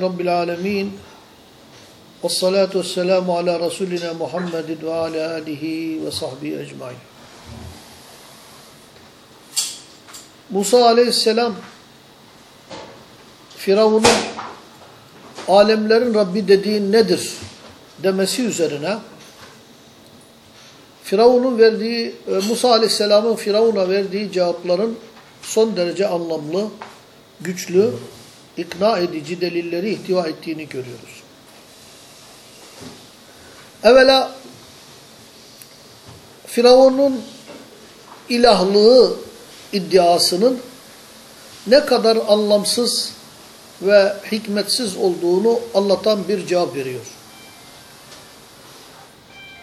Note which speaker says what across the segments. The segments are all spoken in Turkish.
Speaker 1: Rabbil alemin. Ve salatu ve selamu ala Resulina Muhammedin ve ala alihi ve sahbihi ecmain. Musa aleyhisselam Firavun'un alemlerin Rabbi dediğin nedir demesi üzerine Firavun'un verdiği, Musa aleyhisselamın Firavun'a verdiği cevapların son derece anlamlı, güçlü, ikna edici delilleri ihtiva ettiğini görüyoruz. Evvela Firavun'un ilahlığı iddiasının ne kadar anlamsız ve hikmetsiz olduğunu anlatan bir cevap veriyor.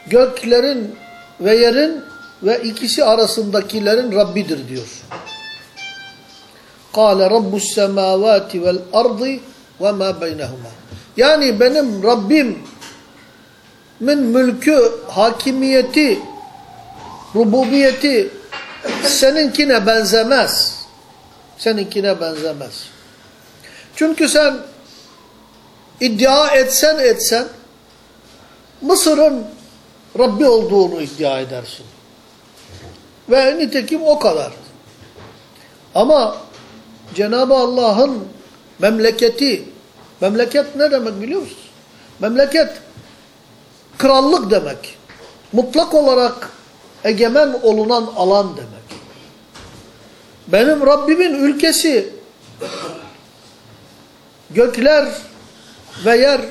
Speaker 1: Göklerin ve yerin ve ikisi arasındakilerin Rabbidir diyor. Kâle rabbus semâvâti vel ardı ve mâ beynehumâ. Yani benim Rabbim min mülkü, hakimiyeti, rububiyeti seninkine benzemez. Seninkine benzemez. Çünkü sen iddia etsen etsen Mısır'ın Rabbi olduğunu iddia edersin. Ve nitekim o kadar. Ama Cenab-ı Allah'ın memleketi, memleket ne demek biliyor musunuz? Memleket krallık demek. Mutlak olarak egemen olunan alan demek. Benim Rabbimin ülkesi gökler ve yer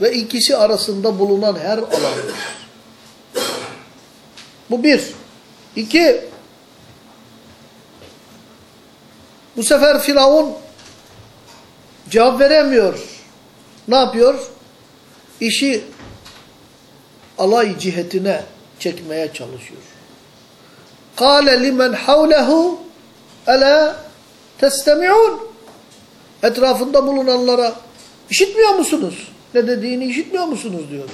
Speaker 1: ve ikisi arasında bulunan her alandır. Bu bir. İki, bu sefer Firavun cevap veremiyor. Ne yapıyor? İşi alay cihetine çekmeye çalışıyor. قَالَ لِمَنْ حَوْلَهُ أَلَا تَسْتَمِعُونَ Etrafında bulunanlara işitmiyor musunuz? Ne dediğini işitmiyor musunuz diyor.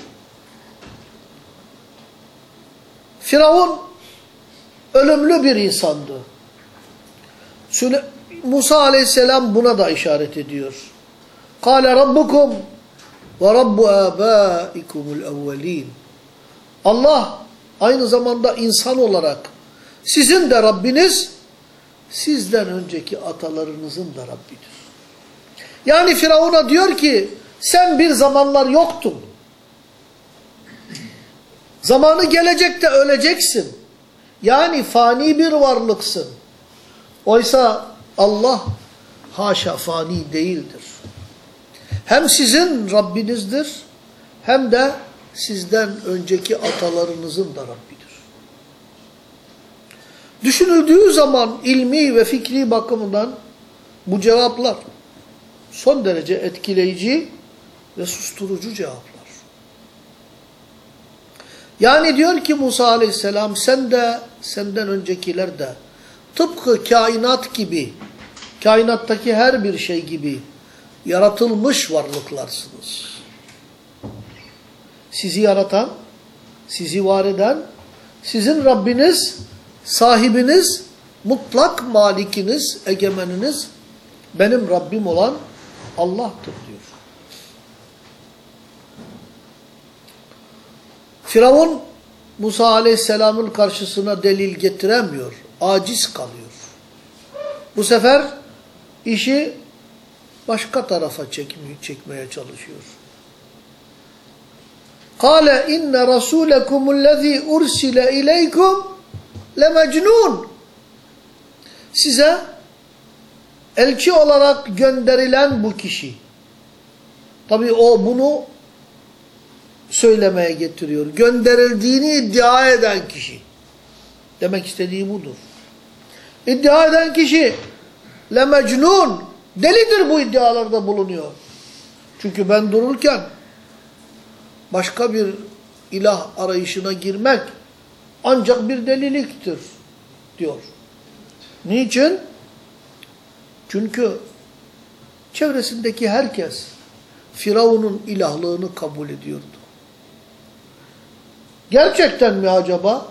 Speaker 1: Firavun ölümlü bir insandı. Musa aleyhisselam buna da işaret ediyor. Kale rabbukum ve rabbu abaikumul evvelin. Allah aynı zamanda insan olarak sizin de Rabbiniz sizden önceki atalarınızın da Rabbidir. Yani Firavun'a diyor ki sen bir zamanlar yoktun. Zamanı gelecekte öleceksin. Yani fani bir varlıksın. Oysa Allah haşa fani değildir. Hem sizin Rabbinizdir hem de sizden önceki atalarınızın da Rabbidir. Düşünüldüğü zaman ilmi ve fikri bakımından bu cevaplar son derece etkileyici ve susturucu cevaplar. Yani diyor ki Musa aleyhisselam sen de senden öncekiler de tıpkı kainat gibi, kainattaki her bir şey gibi yaratılmış varlıklarsınız. Sizi yaratan, sizi var eden, sizin Rabbiniz, sahibiniz, mutlak malikiniz, egemeniniz, benim Rabbim olan Allah'tır diyor. Firavun Musa aleyhisselamın karşısına delil getiremiyor aciz kalıyor. Bu sefer işi başka tarafa çekmeye, çekmeye çalışıyor. Kale inne rasulekumullezî ursile ileykum lemecnun. Size elçi olarak gönderilen bu kişi. Tabi o bunu söylemeye getiriyor. Gönderildiğini iddia eden kişi. Demek istediği budur. İddia eden kişi le mecnun delidir bu iddialarda bulunuyor. Çünkü ben dururken başka bir ilah arayışına girmek ancak bir deliliktir diyor. Niçin? Çünkü çevresindeki herkes Firavun'un ilahlığını kabul ediyordu. Gerçekten mi acaba?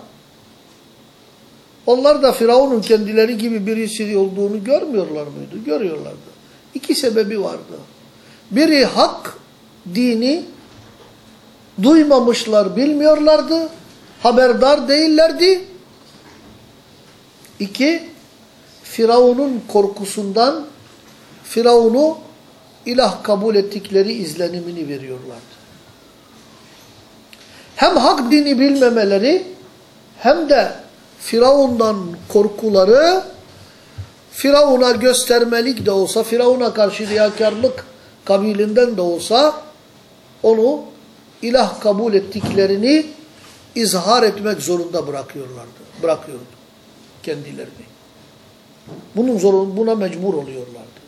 Speaker 1: Onlar da Firavun'un kendileri gibi birisi olduğunu görmüyorlar mıydı? Görüyorlardı. İki sebebi vardı. Biri hak dini duymamışlar, bilmiyorlardı. Haberdar değillerdi. İki, Firavun'un korkusundan Firavun'u ilah kabul ettikleri izlenimini veriyorlardı. Hem hak dini bilmemeleri hem de Firavun'dan korkuları Firavun'a göstermelik de olsa, Firavun'a karşı riyakarlık kabilinden de olsa onu ilah kabul ettiklerini izhar etmek zorunda bırakıyorlardı. Bırakıyordu kendilerini. Bunun zorun, buna mecbur oluyorlardı.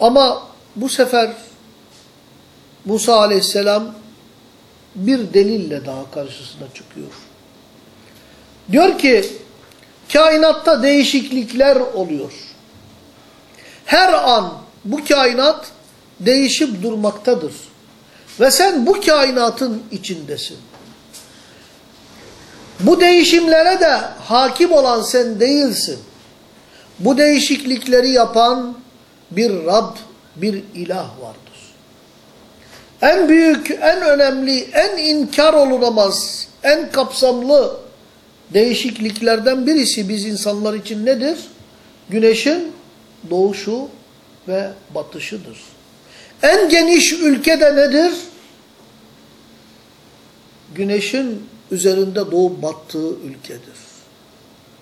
Speaker 1: Ama bu sefer Musa aleyhisselam bir delille daha karşısına çıkıyor. Diyor ki kainatta değişiklikler oluyor. Her an bu kainat değişip durmaktadır. Ve sen bu kainatın içindesin. Bu değişimlere de hakim olan sen değilsin. Bu değişiklikleri yapan bir Rab, bir ilah vardır. En büyük, en önemli, en inkar olunamaz, en kapsamlı değişikliklerden birisi biz insanlar için nedir? Güneşin doğuşu ve batışıdır. En geniş ülkede nedir? Güneşin üzerinde doğup battığı ülkedir.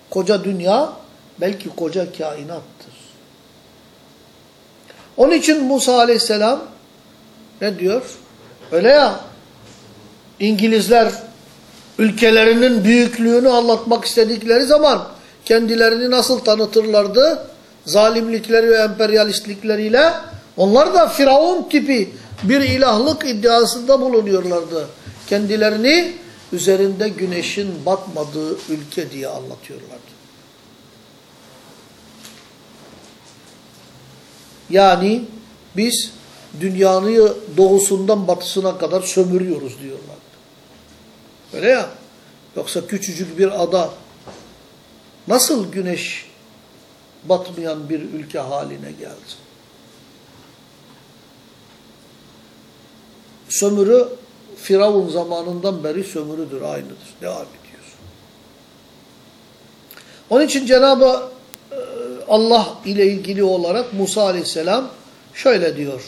Speaker 1: Koca dünya belki koca kainattır. Onun için Musa aleyhisselam ne diyor? Öyle ya İngilizler ülkelerinin büyüklüğünü anlatmak istedikleri zaman kendilerini nasıl tanıtırlardı? Zalimlikleri ve emperyalistlikleriyle. Onlar da Firavun tipi bir ilahlık iddiasında bulunuyorlardı. Kendilerini üzerinde güneşin batmadığı ülke diye anlatıyorlardı. Yani biz dünyanın doğusundan batısına kadar sömürüyoruz diyorlardı. Öyle ya. Yoksa küçücük bir ada nasıl güneş batmayan bir ülke haline geldi? Sömürü Firavun zamanından beri sömürüdür, aynıdır. Devam ediyor. Onun için Cenab-ı Allah ile ilgili olarak Musa aleyhisselam şöyle diyor.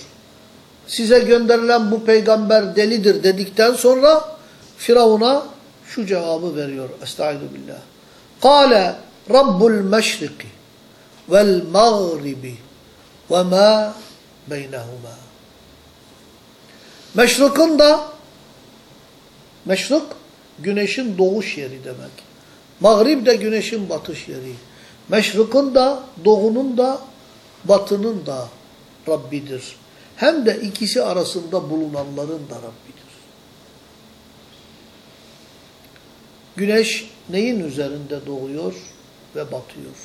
Speaker 1: Size gönderilen bu peygamber delidir dedikten sonra Firavun'a şu cevabı veriyor. Estaizu billah. Kale Rabbul meşriki vel mağribi ve ma beynehuma. Meşrikın da meşrik güneşin doğuş yeri demek. Mağrib de güneşin batış yeri. Meşrikın da doğunun da batının da Rabbidir. Hem de ikisi arasında bulunanların da Rabbidir. Güneş neyin üzerinde doğuyor ve batıyor?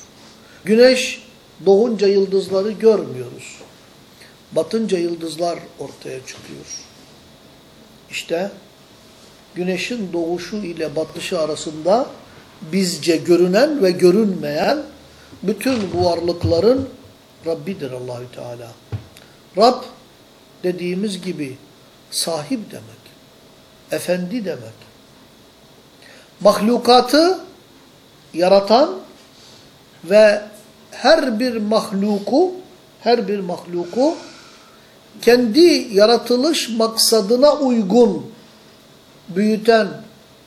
Speaker 1: Güneş doğunca yıldızları görmüyoruz. Batınca yıldızlar ortaya çıkıyor. İşte güneşin doğuşu ile batışı arasında bizce görünen ve görünmeyen bütün bu varlıkların Rabbidir Allahü Teala. Rab dediğimiz gibi sahip demek. Efendi demek. Mahlukatı yaratan ve her bir mahluku her bir mahluku kendi yaratılış maksadına uygun büyüten,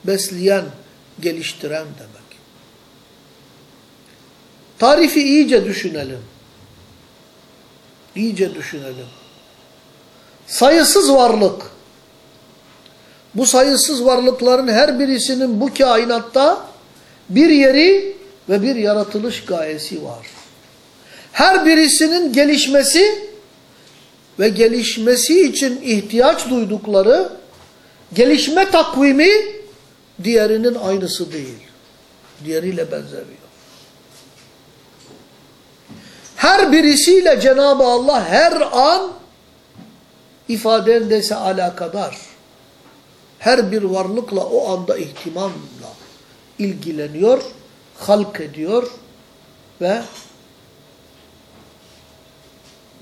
Speaker 1: besleyen, geliştiren demek. Tarifi iyice düşünelim. İyice düşünelim. Sayısız varlık. Bu sayısız varlıkların her birisinin bu kainatta bir yeri ve bir yaratılış gayesi var. Her birisinin gelişmesi ve gelişmesi için ihtiyaç duydukları gelişme takvimi diğerinin aynısı değil. Diğeriyle benzemiyor. Her birisiyle Cenab-ı Allah her an ifadendeyse alakadar. her bir varlıkla o anda ihtimamla ilgileniyor, halk ediyor ve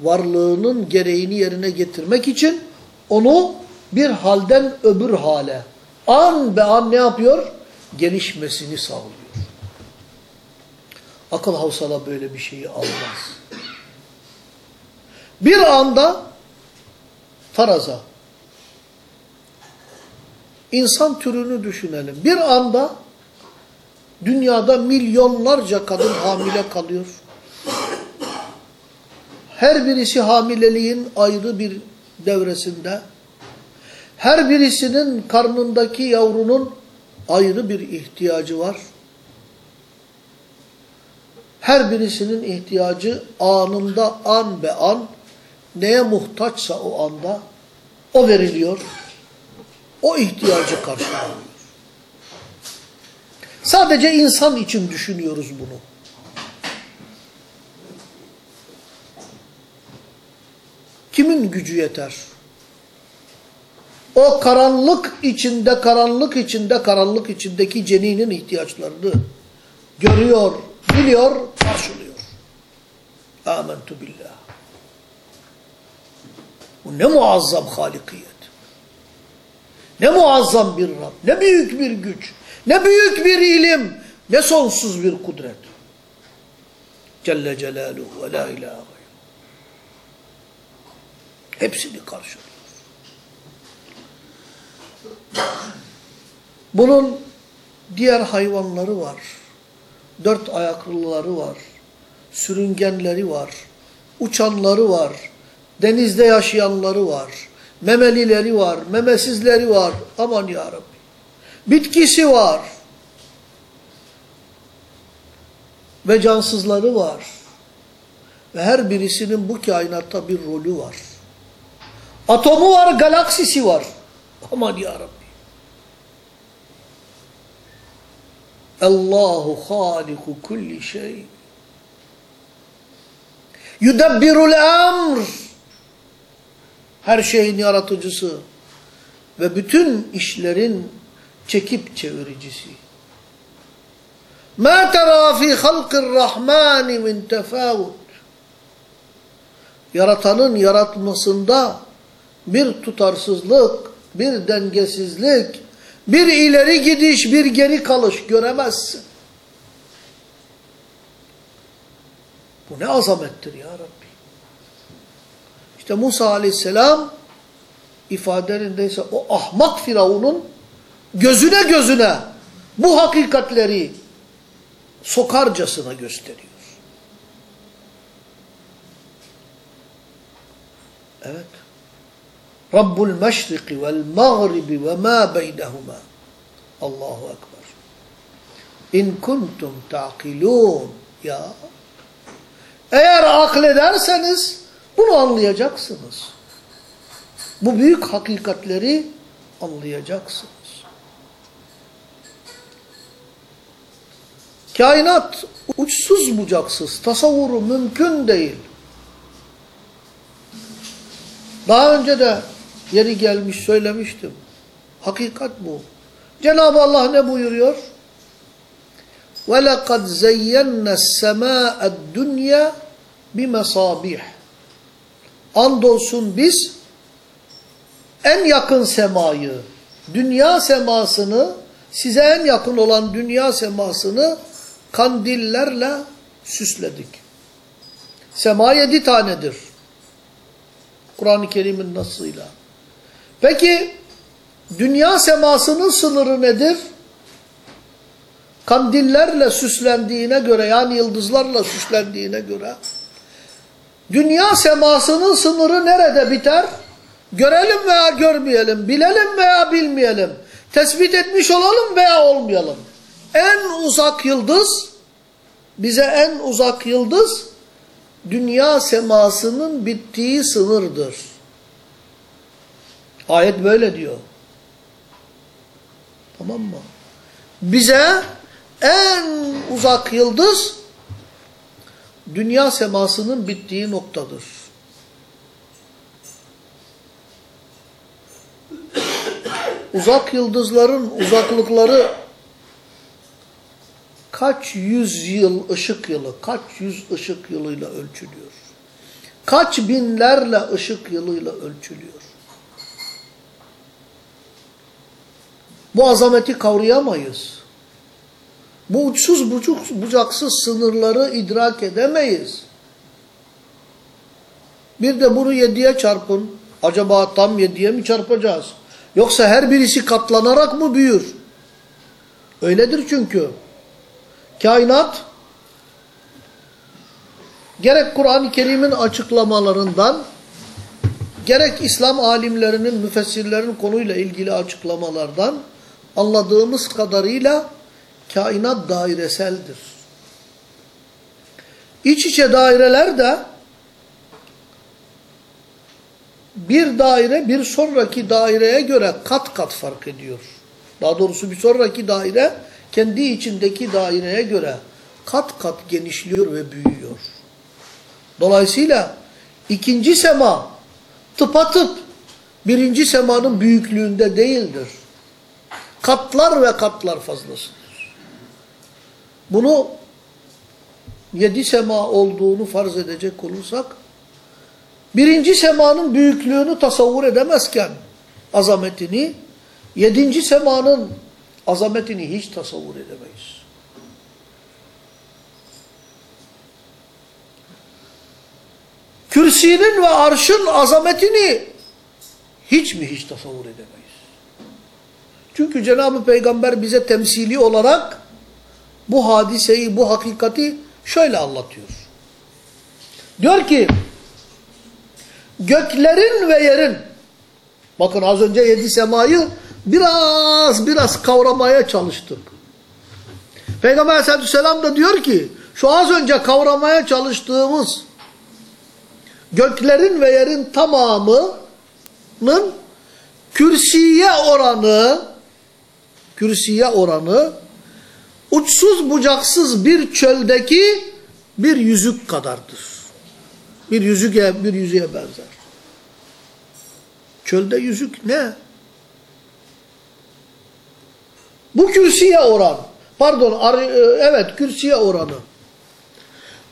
Speaker 1: varlığının gereğini yerine getirmek için onu bir halden öbür hale an be an ne yapıyor? Gelişmesini sağlıyor. Akıl havsala böyle bir şeyi almaz. Bir anda faraza insan türünü düşünelim. Bir anda dünyada milyonlarca kadın hamile kalıyor. Her birisi hamileliğin ayrı bir devresinde. Her birisinin karnındaki yavrunun ayrı bir ihtiyacı var. Her birisinin ihtiyacı anında an be an neye muhtaçsa o anda o veriliyor. O ihtiyacı karşılanıyor. Sadece insan için düşünüyoruz bunu. Kimin gücü yeter? O karanlık içinde, karanlık içinde, karanlık içindeki ceninin ihtiyaçlarını görüyor, biliyor, karşılıyor. Âmentu billah. Bu ne muazzam halikiyet. Ne muazzam bir Rab, ne büyük bir güç, ne büyük bir ilim, ne sonsuz bir kudret. Celle Celaluhu ve la ilahe gayr. Hepsini karşılıyor. Bunun diğer hayvanları var. Dört ayaklıları var. Sürüngenleri var. Uçanları var. Denizde yaşayanları var. Memelileri var. Memesizleri var. Aman ya Rabbi. Bitkisi var. Ve cansızları var. Ve her birisinin bu kainatta bir rolü var. Atomu var, galaksisi var. Aman ya Rabbi. Allahu haliku kulli şey. Yudabbirul emr. Her şeyin yaratıcısı. Ve bütün işlerin çekip çeviricisi. Ma tera fi halqir rahmani min tefavut. Yaratanın yaratmasında bir tutarsızlık, bir dengesizlik, bir ileri gidiş, bir geri kalış göremezsin. Bu ne azamettir ya Rabbi. İşte Musa aleyhisselam ifadelerindeyse o ahmak firavunun gözüne gözüne bu hakikatleri sokarcasına gösteriyor. Evet. Rabbul meşriki vel mağribi ve ma beynehuma. Allahu Ekber. İn kuntum ta'kilun. Ya. Eğer aklederseniz bunu anlayacaksınız. Bu büyük hakikatleri anlayacaksınız. Kainat uçsuz bucaksız, tasavvuru mümkün değil. Daha önce de yeri gelmiş söylemiştim. Hakikat bu. Cenab-ı Allah ne buyuruyor? وَلَقَدْ زَيَّنَّ السَّمَاءَ الدُّنْيَا بِمَصَابِحِ Andolsun biz en yakın semayı, dünya semasını, size en yakın olan dünya semasını kandillerle süsledik. Sema yedi tanedir. Kur'an-ı Kerim'in nasıyla. Peki dünya semasının sınırı nedir? Kandillerle süslendiğine göre yani yıldızlarla süslendiğine göre dünya semasının sınırı nerede biter? Görelim veya görmeyelim, bilelim veya bilmeyelim, tespit etmiş olalım veya olmayalım. En uzak yıldız, bize en uzak yıldız dünya semasının bittiği sınırdır. Ayet böyle diyor. Tamam mı? Bize en uzak yıldız dünya semasının bittiği noktadır. uzak yıldızların uzaklıkları kaç yüz yıl ışık yılı, kaç yüz ışık yılıyla ölçülüyor. Kaç binlerle ışık yılıyla ölçülüyor. Bu azameti kavrayamayız. Bu uçsuz bucaksız sınırları idrak edemeyiz. Bir de bunu yediye çarpın. Acaba tam yediye mi çarpacağız? Yoksa her birisi katlanarak mı büyür? Öyledir çünkü. Kainat gerek Kur'an-ı Kerim'in açıklamalarından gerek İslam alimlerinin, müfessirlerin konuyla ilgili açıklamalardan anladığımız kadarıyla kainat daireseldir. İç içe daireler de bir daire bir sonraki daireye göre kat kat fark ediyor. Daha doğrusu bir sonraki daire kendi içindeki daireye göre kat kat genişliyor ve büyüyor. Dolayısıyla ikinci sema tıpatıp birinci semanın büyüklüğünde değildir. Katlar ve katlar fazlasıdır. Bunu yedi sema olduğunu farz edecek olursak birinci semanın büyüklüğünü tasavvur edemezken azametini yedinci semanın azametini hiç tasavvur edemeyiz. Kürsinin ve arşın azametini hiç mi hiç tasavvur edemeyiz. Çünkü Cenab-ı Peygamber bize temsili olarak bu hadiseyi, bu hakikati şöyle anlatıyor. Diyor ki, göklerin ve yerin, bakın az önce yedi semayı biraz biraz kavramaya çalıştık. Peygamber aleyhissalatü vesselam da diyor ki, şu az önce kavramaya çalıştığımız göklerin ve yerin tamamının kürsiye oranı kürsiye oranı uçsuz bucaksız bir çöldeki bir yüzük kadardır. Bir yüzüğe, bir yüzüğe benzer. Çölde yüzük ne? Bu kürsüye oran. Pardon, evet kürsüye oranı.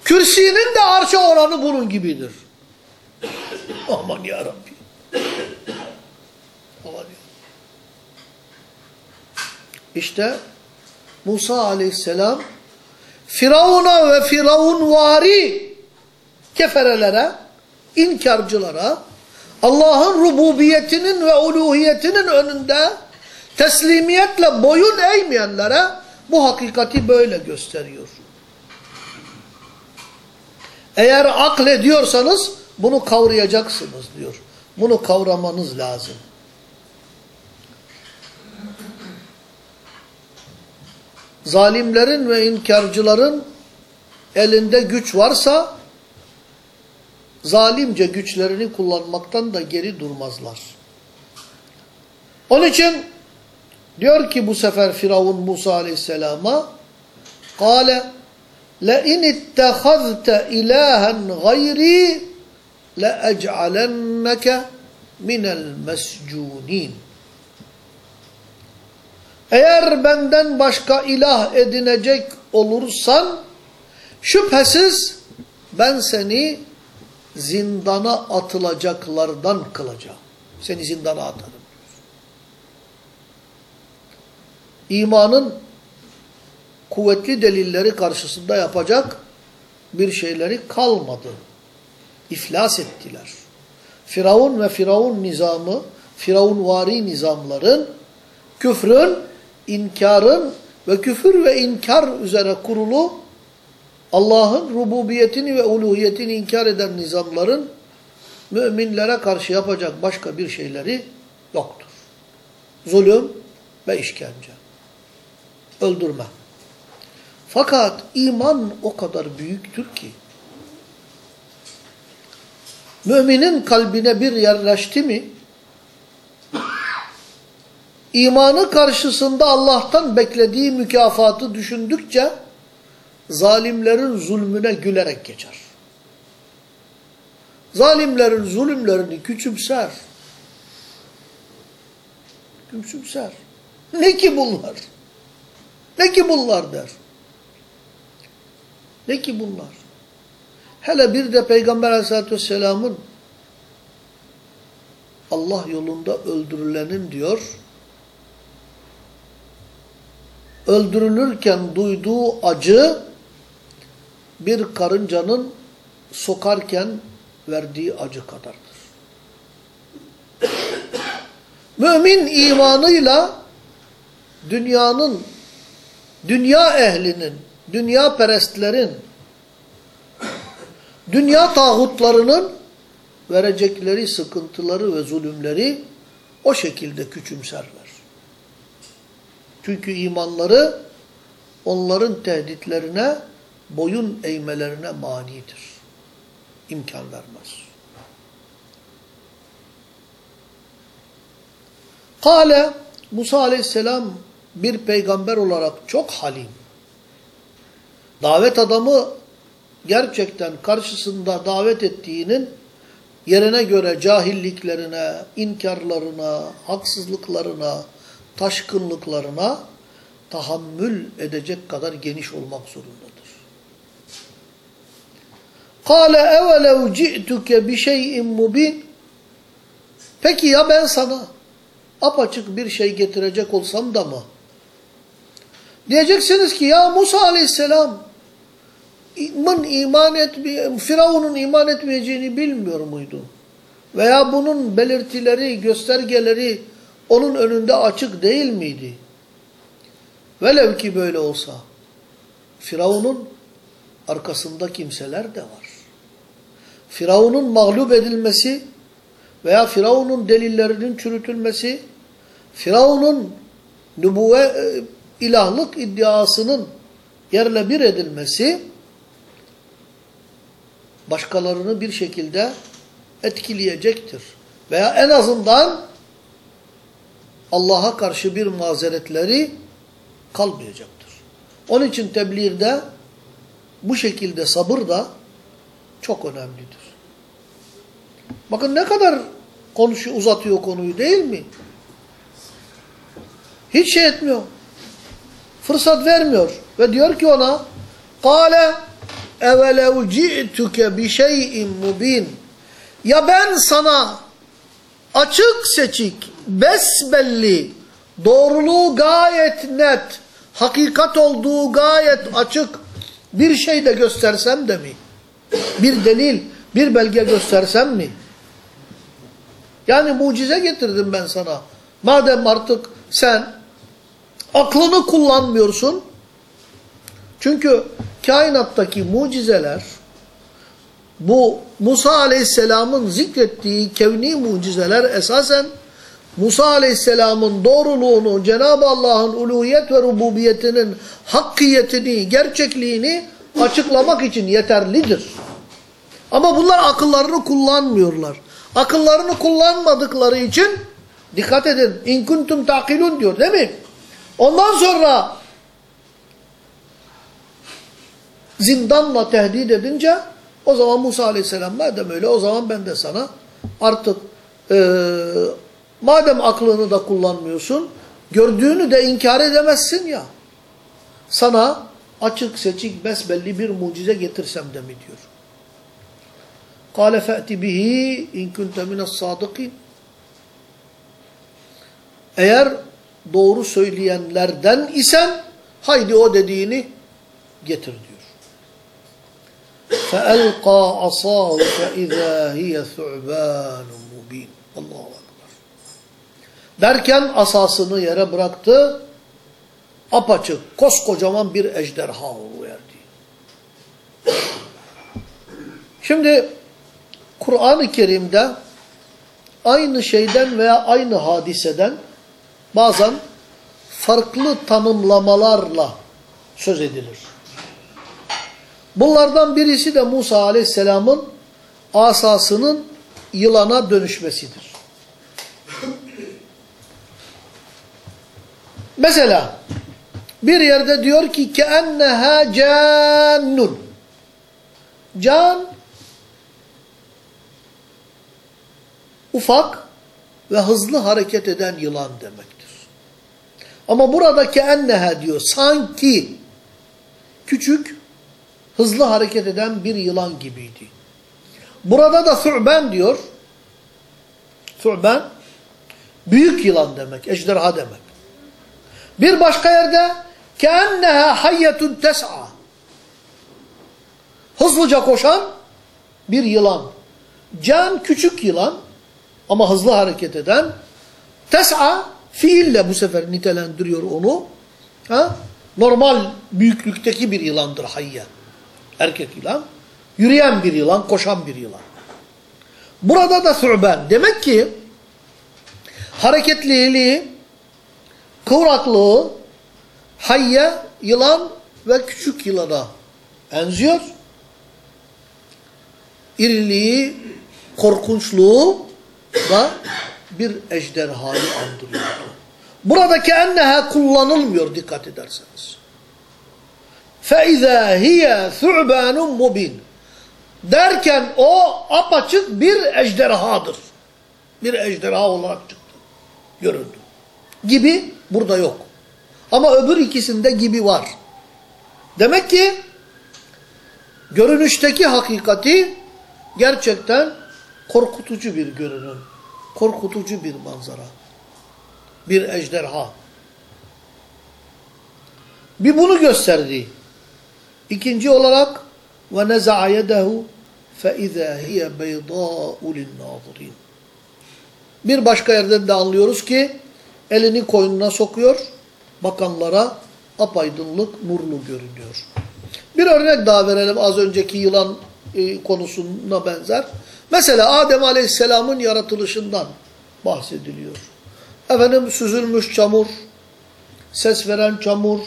Speaker 1: Kürsinin de arşa oranı bunun gibidir. Aman yarabbi. Aman. İşte Musa aleyhisselam Firavun'a ve Firavunvari keferelere, inkarcılara Allah'ın rububiyetinin ve uluhiyetinin önünde teslimiyetle boyun eğmeyenlere bu hakikati böyle gösteriyor. Eğer aklediyorsanız bunu kavrayacaksınız diyor. Bunu kavramanız lazım. Zalimlerin ve inkarcıların elinde güç varsa zalimce güçlerini kullanmaktan da geri durmazlar. Onun için diyor ki bu sefer Firavun Musa aleyhisselama قَالَ لَاِنِ اتَّخَذْتَ اِلَٰهًا غَيْرِي لَاَجْعَلَنَّكَ مِنَ الْمَسْجُونِينَ eğer benden başka ilah edinecek olursan şüphesiz ben seni zindana atılacaklardan kılacağım. Seni zindana atarım. İmanın kuvvetli delilleri karşısında yapacak bir şeyleri kalmadı. İflas ettiler. Firavun ve Firavun nizamı, Firavunvari nizamların, küfrün, inkarın ve küfür ve inkar üzere kurulu Allah'ın rububiyetini ve uluhiyetini inkar eden nizamların müminlere karşı yapacak başka bir şeyleri yoktur. Zulüm ve işkence. Öldürme. Fakat iman o kadar büyüktür ki müminin kalbine bir yerleşti mi imanı karşısında Allah'tan beklediği mükafatı düşündükçe zalimlerin zulmüne gülerek geçer. Zalimlerin zulümlerini küçümser. Küçümser. Ne ki bunlar? Ne ki bunlar der. Ne ki bunlar? Hele bir de Peygamber aleyhissalatü vesselamın Allah yolunda öldürülenin diyor, öldürülürken duyduğu acı bir karıncanın sokarken verdiği acı kadardır. Mümin imanıyla dünyanın, dünya ehlinin, dünya perestlerin, dünya tağutlarının verecekleri sıkıntıları ve zulümleri o şekilde küçümserler. Çünkü imanları onların tehditlerine, boyun eğmelerine manidir. İmkan vermez. Kale Musa aleyhisselam bir peygamber olarak çok halim. Davet adamı gerçekten karşısında davet ettiğinin yerine göre cahilliklerine, inkarlarına, haksızlıklarına, taşkınlıklarına tahammül edecek kadar geniş olmak zorundadır. Kale evelev ci'tuke bi şeyin mubin Peki ya ben sana apaçık bir şey getirecek olsam da mı? Diyeceksiniz ki ya Musa aleyhisselam iman, iman etme, Firavun'un iman etmeyeceğini bilmiyor muydu? Veya bunun belirtileri, göstergeleri, onun önünde açık değil miydi? Velev ki böyle olsa, Firavun'un arkasında kimseler de var. Firavun'un mağlup edilmesi veya Firavun'un delillerinin çürütülmesi, Firavun'un nübüvve, ilahlık iddiasının yerle bir edilmesi, başkalarını bir şekilde etkileyecektir. Veya en azından Allah'a karşı bir mazeretleri kalmayacaktır. Onun için tebliğde bu şekilde sabır da çok önemlidir. Bakın ne kadar konuşu uzatıyor konuyu değil mi? Hiç şey etmiyor. Fırsat vermiyor. Ve diyor ki ona Kale evelev ci'tuke bi şeyin mubin Ya ben sana açık seçik, besbelli, doğruluğu gayet net, hakikat olduğu gayet açık bir şey de göstersem de mi? Bir delil, bir belge göstersem mi? Yani mucize getirdim ben sana. Madem artık sen aklını kullanmıyorsun. Çünkü kainattaki mucizeler bu Musa Aleyhisselam'ın zikrettiği kevni mucizeler esasen Musa Aleyhisselam'ın doğruluğunu, Cenab-ı Allah'ın uluhiyet ve rububiyetinin hakkiyetini, gerçekliğini açıklamak için yeterlidir. Ama bunlar akıllarını kullanmıyorlar. Akıllarını kullanmadıkları için dikkat edin. İn kuntum takilun diyor değil mi? Ondan sonra zindanla tehdit edince o zaman Musa Aleyhisselam madem öyle o zaman ben de sana artık e, madem aklını da kullanmıyorsun gördüğünü de inkar edemezsin ya sana açık seçik besbelli bir mucize getirsem de mi diyor. قَالَ فَأْتِ بِهِ اِنْ كُنْتَ مِنَ الصَّادِقِينَ Eğer doğru söyleyenlerden isen haydi o dediğini getir diyor. فَأَلْقَى عَصَاهُ فَاِذَا هِيَ ثُعْبَانٌ مُب۪ينٌ Allahu Akbar. Derken asasını yere bıraktı. Apaçık, koskocaman bir ejderha verdi. Şimdi Kur'an-ı Kerim'de aynı şeyden veya aynı hadiseden bazen farklı tanımlamalarla söz edilir. Bunlardan birisi de Musa aleyhisselamın asasının yılana dönüşmesidir. Mesela bir yerde diyor ki keenneha cannun. Can ufak ve hızlı hareket eden yılan demektir. Ama burada keenneha diyor sanki küçük hızlı hareket eden bir yılan gibiydi. Burada da thu'ben diyor. Thu'ben büyük yılan demek, ejderha demek. Bir başka yerde keenneha hayyetun tes'a. Hızlıca koşan bir yılan. Can küçük yılan ama hızlı hareket eden. Tes'a fiille bu sefer nitelendiriyor onu. Ha? Normal büyüklükteki bir yılandır hayye. Erkek yılan. Yürüyen bir yılan, koşan bir yılan. Burada da thu'ben. Demek ki hareketliliği, kıvraklığı hayye, yılan ve küçük yılana benziyor. İriliği, korkunçluğu da bir ejderhayı andırıyor. Buradaki enneha kullanılmıyor dikkat ederseniz. فَاِذَا هِيَ ثُعْبَانٌ مُبِينٌ Derken o apaçık bir ejderhadır. Bir ejderha olarak çıktı. Göründü. Gibi burada yok. Ama öbür ikisinde gibi var. Demek ki görünüşteki hakikati gerçekten korkutucu bir görünüm. Korkutucu bir manzara. Bir ejderha. Bir bunu gösterdi. İkinci olarak ve neza'a yedehu fe izâ hiye beydâ'u linnâzirîn. Bir başka yerden de anlıyoruz ki elini koynuna sokuyor, bakanlara apaydınlık, nurlu görünüyor. Bir örnek daha verelim az önceki yılan e, konusuna benzer. Mesela Adem Aleyhisselam'ın yaratılışından bahsediliyor. Efendim süzülmüş çamur, ses veren çamur,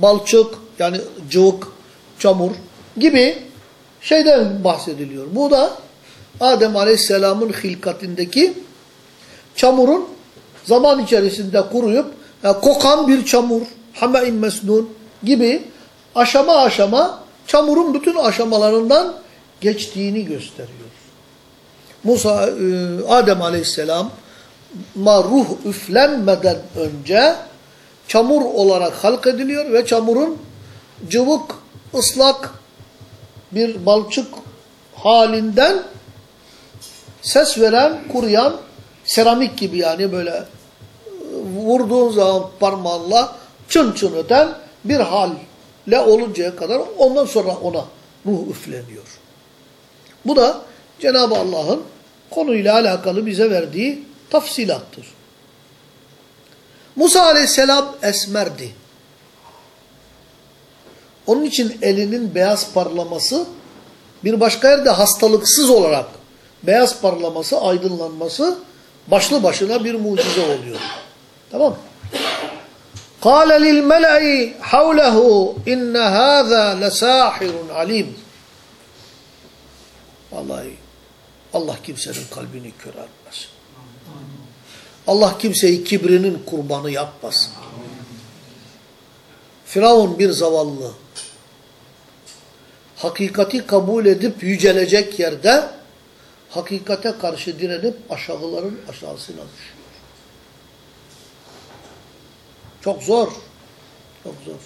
Speaker 1: balçık yani cıvık çamur gibi şeyden bahsediliyor. Bu da Adem Aleyhisselam'ın hilkatindeki çamurun zaman içerisinde kuruyup yani kokan bir çamur, hame'in mesnun gibi aşama aşama çamurun bütün aşamalarından geçtiğini gösteriyor. Musa, e, Adem Aleyhisselam ma ruh üflenmeden önce çamur olarak halk ediliyor ve çamurun cıvık, ıslak bir balçık halinden ses veren, kuruyan, seramik gibi yani böyle vurduğun zaman parmağınla çın çın öten bir halle oluncaya kadar ondan sonra ona ruh üfleniyor. Bu da Cenab-ı Allah'ın konuyla alakalı bize verdiği tafsilattır. Musa aleyhisselam esmerdi. Onun için elinin beyaz parlaması bir başka yerde hastalıksız olarak beyaz parlaması, aydınlanması başlı başına bir mucize oluyor. Tamam قال للملأ حوله إن هذا لساحر عليم Vallahi Allah kimsenin kalbini kör etmesin. Allah kimseyi kibrinin kurbanı yapmasın. Firavun bir zavallı. Hakikati kabul edip yücelecek yerde hakikate karşı direnip aşağıların aşağısına düşüyor. Çok zor. Çok zor.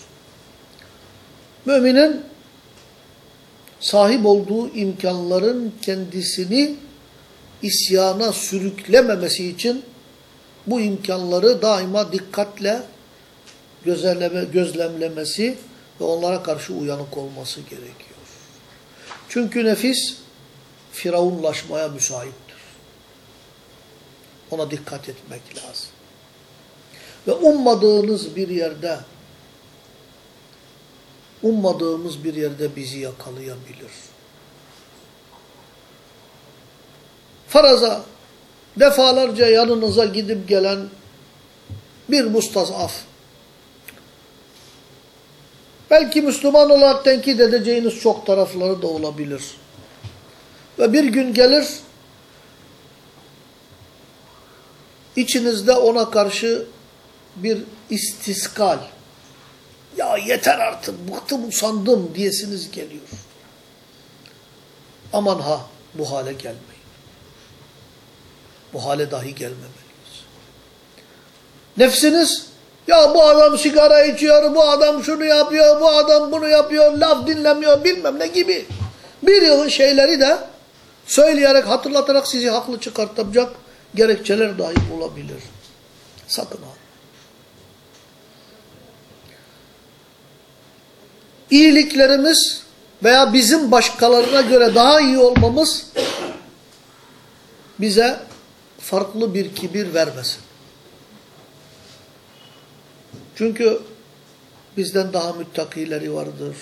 Speaker 1: Müminin sahip olduğu imkanların kendisini isyana sürüklememesi için bu imkanları daima dikkatle gözlemleme, gözlemlemesi ve onlara karşı uyanık olması gerekiyor. Çünkü nefis firavunlaşmaya müsaittir. Ona dikkat etmek lazım. Ve ummadığınız bir yerde ummadığımız bir yerde bizi yakalayabilir. Faraza defalarca yanınıza gidip gelen bir mustazaf. Belki Müslüman olarak tenkit edeceğiniz çok tarafları da olabilir. Ve bir gün gelir, içinizde ona karşı bir istiskal, ya yeter artık bıktım usandım diyesiniz geliyor. Aman ha bu hale gelmeyin. Bu hale dahi gelmemeliyiz. Nefsiniz Ya bu adam sigara içiyor, bu adam şunu yapıyor, bu adam bunu yapıyor, laf dinlemiyor bilmem ne gibi. Bir yığın şeyleri de söyleyerek, hatırlatarak sizi haklı çıkartacak gerekçeler dahi olabilir. Sakın ha. İyiliklerimiz veya bizim başkalarına göre daha iyi olmamız bize farklı bir kibir vermesin. Çünkü bizden daha müttakileri vardır.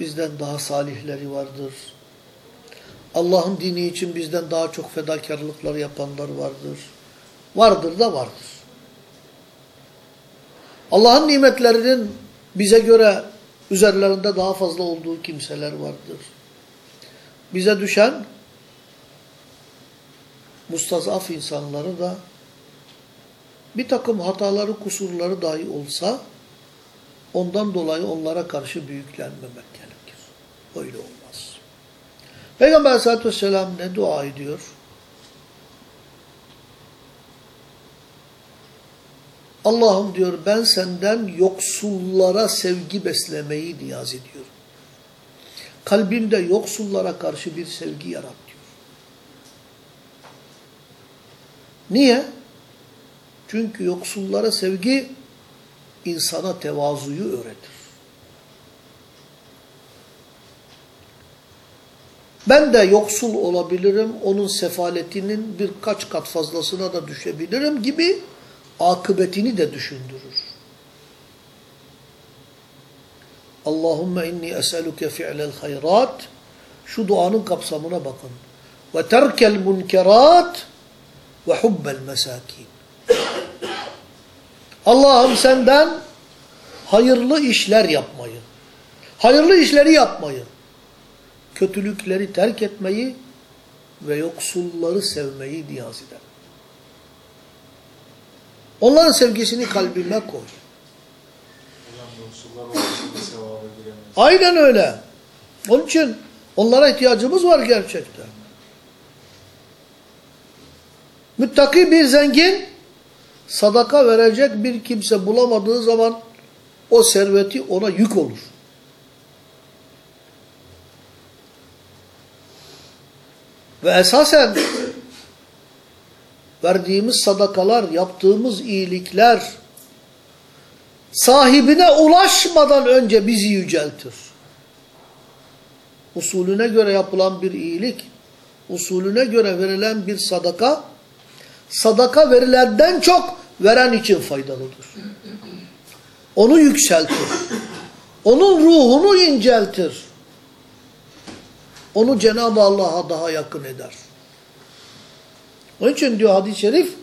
Speaker 1: Bizden daha salihleri vardır. Allah'ın dini için bizden daha çok fedakarlıklar yapanlar vardır. Vardır da vardır. Allah'ın nimetlerinin bize göre üzerlerinde daha fazla olduğu kimseler vardır. Bize düşen mustazaf insanları da bir takım hataları, kusurları dahi olsa ondan dolayı onlara karşı büyüklenmemek gerekir. Öyle olmaz. Peygamber aleyhissalatü vesselam ne dua ediyor? Allah'ım diyor ben senden yoksullara sevgi beslemeyi niyaz ediyorum. Kalbimde yoksullara karşı bir sevgi yarat diyor. Niye? Çünkü yoksullara sevgi insana tevazuyu öğretir. Ben de yoksul olabilirim, onun sefaletinin birkaç kat fazlasına da düşebilirim gibi akıbetini de düşündürür. Allahümme inni es'eluke fi'lel hayrat. Şu duanın kapsamına bakın. Ve terkel munkerat ve hubbel mesakin. Allah'ım senden hayırlı işler yapmayı, hayırlı işleri yapmayı, kötülükleri terk etmeyi ve yoksulları sevmeyi niyaz ederim. Onların sevgisini kalbime koy. Aynen öyle. Onun için onlara ihtiyacımız var gerçekten. Müttaki bir zengin sadaka verecek bir kimse bulamadığı zaman o serveti ona yük olur. Ve esasen verdiğimiz sadakalar, yaptığımız iyilikler sahibine ulaşmadan önce bizi yüceltir. Usulüne göre yapılan bir iyilik, usulüne göre verilen bir sadaka, sadaka verilenden çok veren için faydalıdır. Onu yükseltir. Onun ruhunu inceltir. Onu Cenab-ı Allah'a daha yakın eder. Onun için diyor hadis-i şerif,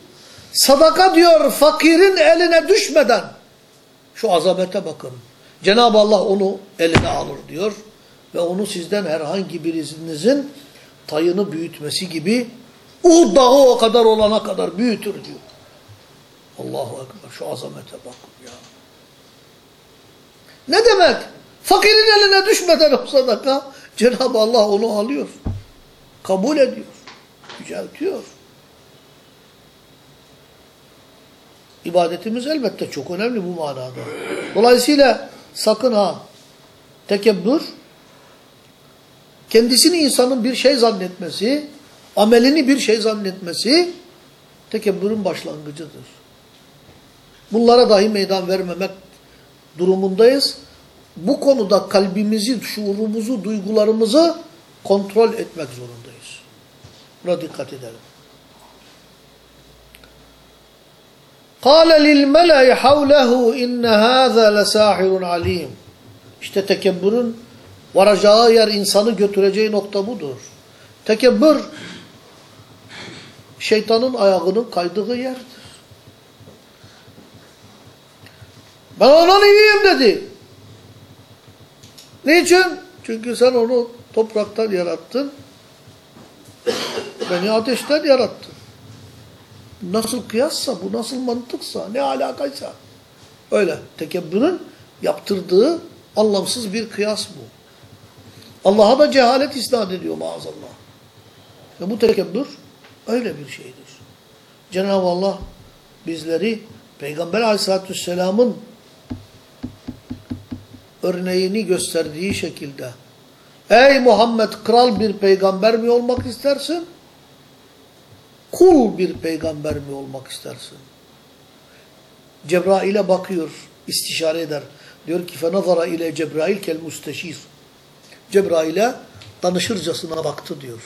Speaker 1: sadaka diyor fakirin eline düşmeden, şu azamete bakın. Cenab-ı Allah onu eline alır diyor. Ve onu sizden herhangi birinizin tayını büyütmesi gibi Uhud dağı o kadar olana kadar büyütür diyor. Allahu Ekber şu azamete bakın ya. Ne demek? Fakirin eline düşmeden o sadaka Cenab-ı Allah onu alıyor. Kabul ediyor. Yüceltiyor. İbadetimiz elbette çok önemli bu manada. Dolayısıyla sakın ha tekebbür kendisini insanın bir şey zannetmesi, amelini bir şey zannetmesi tekebbürün başlangıcıdır. Bunlara dahi meydan vermemek durumundayız. Bu konuda kalbimizi, şuurumuzu, duygularımızı kontrol etmek zorundayız. Buna dikkat edelim. قَالَ لِلْمَلَئِ حَوْلَهُ اِنَّ هَذَا لَسَاحِرٌ عَلِيمٌ İşte tekebbürün varacağı yer, insanı götüreceği nokta budur. Tekebbür, şeytanın ayağının kaydığı yerdir. Ben ondan iyiyim dedi. Niçin? Çünkü sen onu topraktan yarattın. Beni ateşten yarattın. Nasıl kıyassa, bu nasıl mantıksa, ne alakaysa. Öyle. Tekebbürün yaptırdığı anlamsız bir kıyas bu. Allah'a da cehalet isnat ediyor maazallah. Ve bu tekebbür öyle bir şeydir. Cenab-ı Allah bizleri Peygamber aleyhissalatü vesselamın örneğini gösterdiği şekilde Ey Muhammed kral bir peygamber mi olmak istersin? Kul bir peygamber mi olmak istersin? Cebrail'e bakıyor, istişare eder. Diyor ki فَنَظَرَ ile Cebrail kel musteşir. Cebrail'e danışırcasına baktı diyor.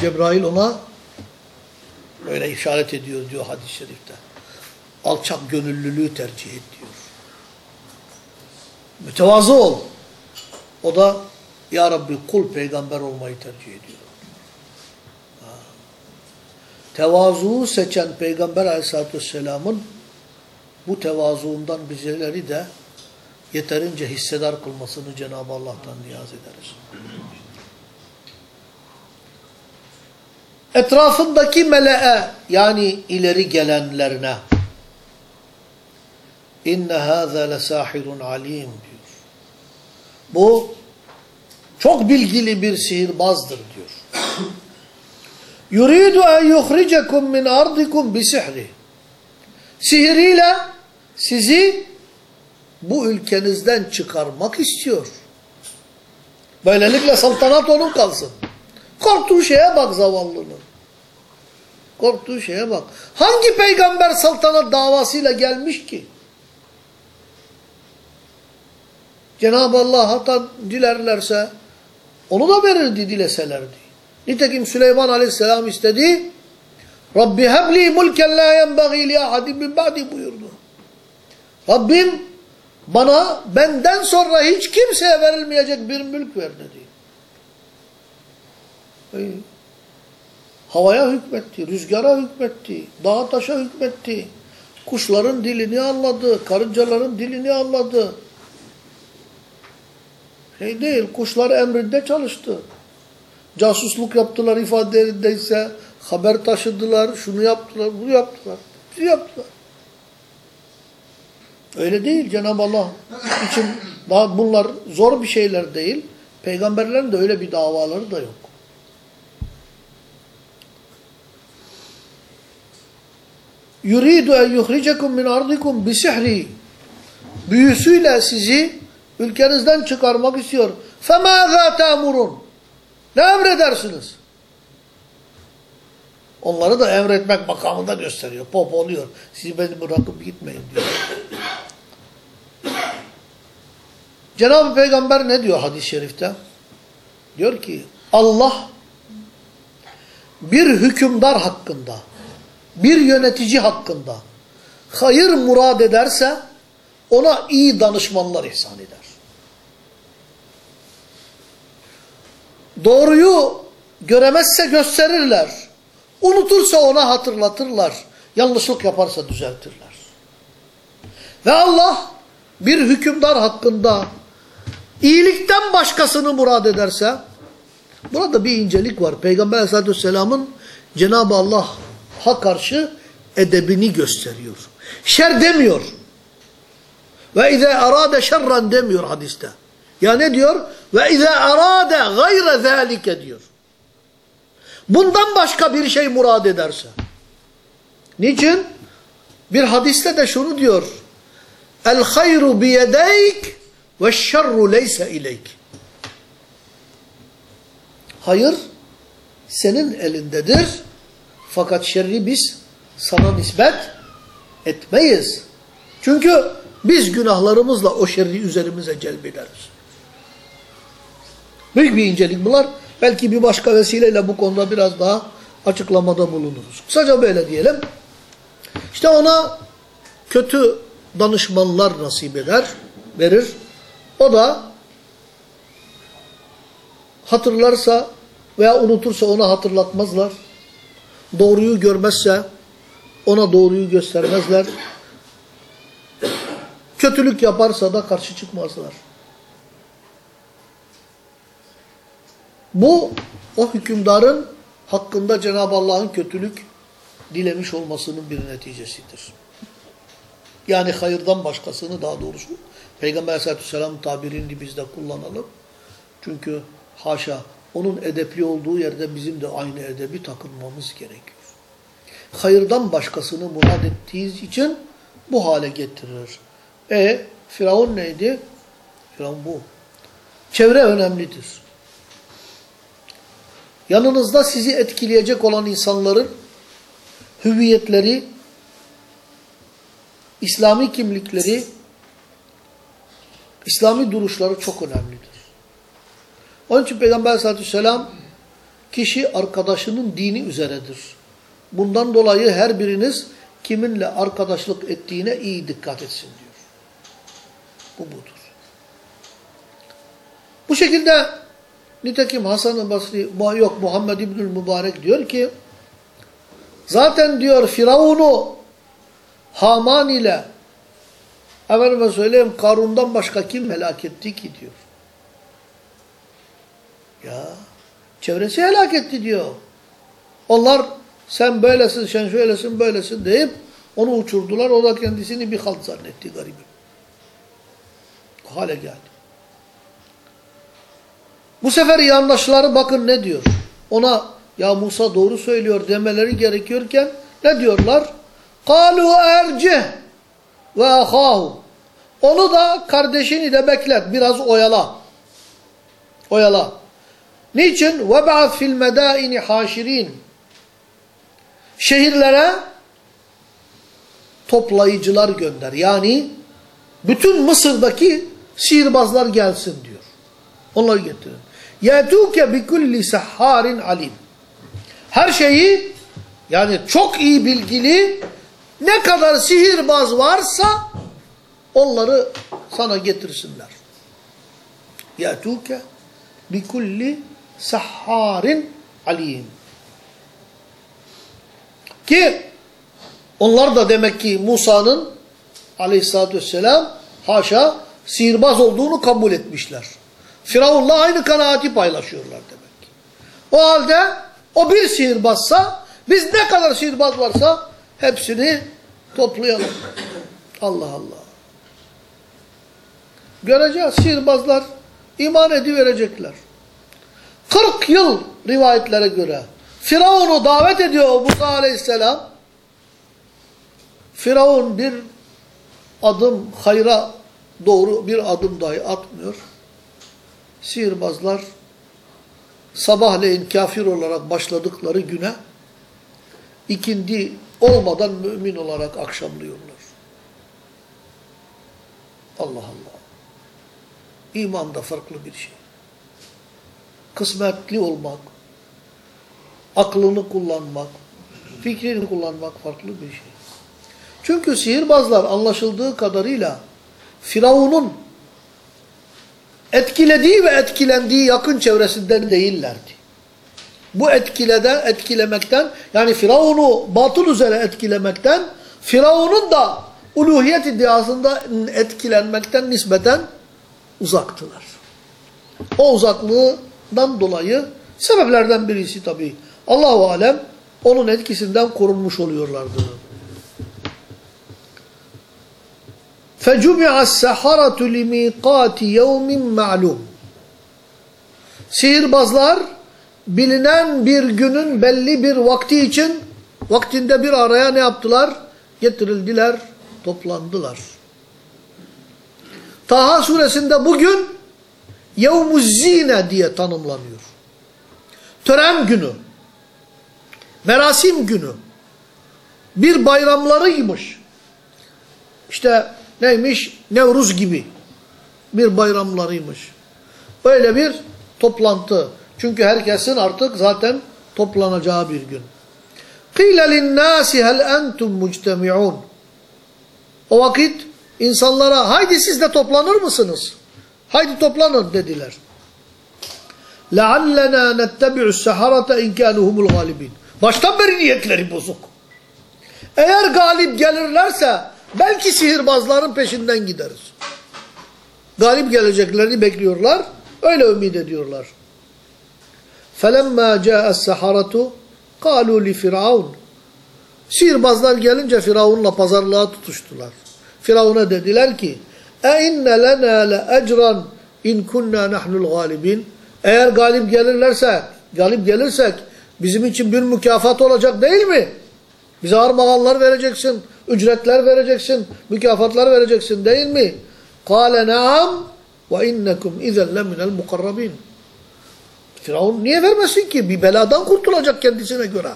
Speaker 1: Cebrail ona öyle işaret ediyor diyor hadis-i şerifte. Alçak gönüllülüğü tercih et diyor. Mütevazı ol. O da Ya Rabbi kul peygamber olmayı tercih ediyor. Ha. Tevazuyu seçen Peygamber aleyhissalatü vesselamın bu tevazuundan bizleri de yeterince hissedar kılmasını Cenab-ı Allah'tan niyaz ederiz. Etrafındaki mele'e yani ileri gelenlerine inne hâzâ lesâhirun alîm diyor. Bu çok bilgili bir sihirbazdır diyor. Yuridu en yuhricekum min ardikum bi sihri. Sihiriyle sizi bu ülkenizden çıkarmak istiyor. Böylelikle saltanat onun kalsın. Korktuğu şeye bak zavallının. Korktuğu şeye bak. Hangi peygamber saltanat davasıyla gelmiş ki? Cenab-ı Allah hatta dilerlerse onu da verirdi dileselerdi. Nitekim Süleyman aleyhisselam istedi. Rabbi hebli mulken la yenbaghi li ahadin min ba'di buyurdu. Rabbim bana benden sonra hiç kimseye verilmeyecek bir mülk ver dedi. Havaya hükmetti, rüzgara hükmetti, dağa taşa hükmetti. Kuşların dilini anladı, karıncaların dilini anladı. Şey değil, kuşlar emrinde çalıştı. Casusluk yaptılar ifadelerindeyse, haber taşıdılar, şunu yaptılar, bunu yaptılar. Bunu yaptılar. Öyle değil Cenab-ı Allah için bunlar zor bir şeyler değil. Peygamberlerin de öyle bir davaları da yok. Yuridu en yuhricekum min ardikum bi sihri. Büyüsüyle sizi ülkenizden çıkarmak istiyor. فَمَاذَا تَأْمُرُونَ Ne emredersiniz? Onları da emretmek makamında gösteriyor. Pop oluyor. Siz beni bırakıp gitmeyin diyor. Cenab-ı Peygamber ne diyor hadis-i şerifte? Diyor ki Allah bir hükümdar hakkında, bir yönetici hakkında hayır murad ederse ona iyi danışmanlar ihsan eder. Doğruyu göremezse gösterirler. Unutursa ona hatırlatırlar. Yanlışlık yaparsa düzeltirler. Ve Allah bir hükümdar hakkında iyilikten başkasını murad ederse burada bir incelik var. Peygamber aleyhissalatü vesselamın Cenab-ı Allah'a karşı edebini gösteriyor. Şer demiyor. Ve izâ arâde şerran demiyor hadiste. Ya ne diyor? Ve izâ arâde gayre zâlike diyor. Bundan başka bir şey murad ederse. Niçin? Bir hadiste de şunu diyor. El hayru biyedeyk ve şerru leyse ileyk. Hayır senin elindedir. Fakat şerri biz sana nispet etmeyiz. Çünkü biz günahlarımızla o şerri üzerimize celbederiz. Büyük bir incelik bunlar. Belki bir başka vesileyle bu konuda biraz daha açıklamada bulunuruz. Kısaca böyle diyelim. İşte ona kötü danışmanlar nasip eder, verir. O da hatırlarsa veya unutursa ona hatırlatmazlar. Doğruyu görmezse ona doğruyu göstermezler. Kötülük yaparsa da karşı çıkmazlar. Bu o hükümdarın hakkında Cenab-ı Allah'ın kötülük dilemiş olmasının bir neticesidir. Yani hayırdan başkasını daha doğrusu Peygamber aleyhissalatü vesselam tabirini biz de kullanalım. Çünkü haşa onun edepli olduğu yerde bizim de aynı edebi takınmamız gerekiyor. hayırdan başkasını murad ettiği için bu hale getirir. E Firavun neydi? Firavun bu. Çevre önemlidir. Yanınızda sizi etkileyecek olan insanların hüviyetleri, İslami kimlikleri, İslami duruşları çok önemlidir. Onun için Peygamber aleyhissalatü vesselam kişi arkadaşının dini üzeredir. Bundan dolayı her biriniz kiminle arkadaşlık ettiğine iyi dikkat etsin diyor. Bu budur. Bu şekilde nitekim Hasan-ı Basri, yok Muhammed İbnül Mübarek diyor ki zaten diyor Firavun'u Haman ile efendime söyleyeyim Karun'dan başka kim helak etti ki diyor. Ya çevresi helak etti diyor. Onlar sen böylesin, sen şöylesin, böylesin deyip onu uçurdular. O da kendisini bir halt zannetti garibim. Hale geldi. Bu sefer yandaşları bakın ne diyor. Ona ya Musa doğru söylüyor demeleri gerekiyorken ne diyorlar? Kalu erce ve ahahu. Onu da kardeşini de beklet. Biraz oyala. Oyala. Niçin? وَبَعَثْ فِي الْمَدَائِنِ حَاشِرِينَ Şehirlere toplayıcılar gönder. Yani bütün Mısır'daki sihirbazlar gelsin diyor. Onları getirin. يَتُوكَ بِكُلِّ سَحَّارٍ alim. Her şeyi yani çok iyi bilgili ne kadar sihirbaz varsa onları sana getirsinler. يَتُوكَ بِكُلِّ sahharin alim. Ki onlar da demek ki Musa'nın aleyhissalatü vesselam haşa sihirbaz olduğunu kabul etmişler. Firavun'la aynı kanaati paylaşıyorlar demek. O halde o bir sihirbazsa biz ne kadar sihirbaz varsa hepsini toplayalım. Allah Allah. Göreceğiz sihirbazlar iman ediverecekler. 40 yıl rivayetlere göre Firavun'u davet ediyor Musa aleyhisselam. Firavun bir adım hayra doğru bir adım dahi atmıyor. Sihirbazlar sabahleyin kafir olarak başladıkları güne ikindi olmadan mümin olarak akşamlıyorlar. Allah Allah. İman da farklı bir şey. Kısmetli olmak, aklını kullanmak, fikrini kullanmak farklı bir şey. Çünkü sihirbazlar anlaşıldığı kadarıyla Firavun'un etkilediği ve etkilendiği yakın çevresinden değillerdi. Bu etkileden, etkilemekten yani Firavun'u batıl üzere etkilemekten Firavun'un da uluhiyet iddiasında etkilenmekten nispeten uzaktılar. O uzaklığından dolayı sebeplerden birisi tabii. Allahu alem onun etkisinden korunmuş oluyorlardı. فَجُمِعَ السَّحَرَةُ لِمِيقَاتِ يَوْمٍ مَعْلُومٍ Sihirbazlar bilinen bir günün belli bir vakti için vaktinde bir araya ne yaptılar? Getirildiler, toplandılar. Taha suresinde bugün Yevmuzzine diye tanımlanıyor. Tören günü, merasim günü, bir bayramlarıymış. İşte neymiş? Nevruz gibi bir bayramlarıymış. Öyle bir toplantı. Çünkü herkesin artık zaten toplanacağı bir gün. قِيلَ لِلنَّاسِ هَلْ أَنْتُمْ مُجْتَمِعُونَ O vakit insanlara haydi siz de toplanır mısınız? Haydi toplanın dediler. لَعَلَّنَا نَتَّبِعُ السَّحَرَةَ اِنْ كَانُهُمُ الْغَالِبِينَ Baştan beri niyetleri bozuk. Eğer galip gelirlerse belki sihirbazların peşinden gideriz. Galip geleceklerini bekliyorlar. Öyle ümit ediyorlar. فَلَمَّا جَاءَ السَّحَرَةُ قَالُوا لِفِرْعَوْنَ Sihirbazlar gelince Firavun'la pazarlığa tutuştular. Firavun'a dediler ki e inne lena le ecran in kunna nahnul galibin. Eğer galip gelirlerse, galip gelirsek bizim için bir mükafat olacak değil mi? Bize armağanlar vereceksin, ücretler vereceksin, mükafatlar vereceksin değil mi? Kale naam ve innekum izen leminel mukarrabin. Firavun niye vermesin ki? Bir beladan kurtulacak kendisine göre.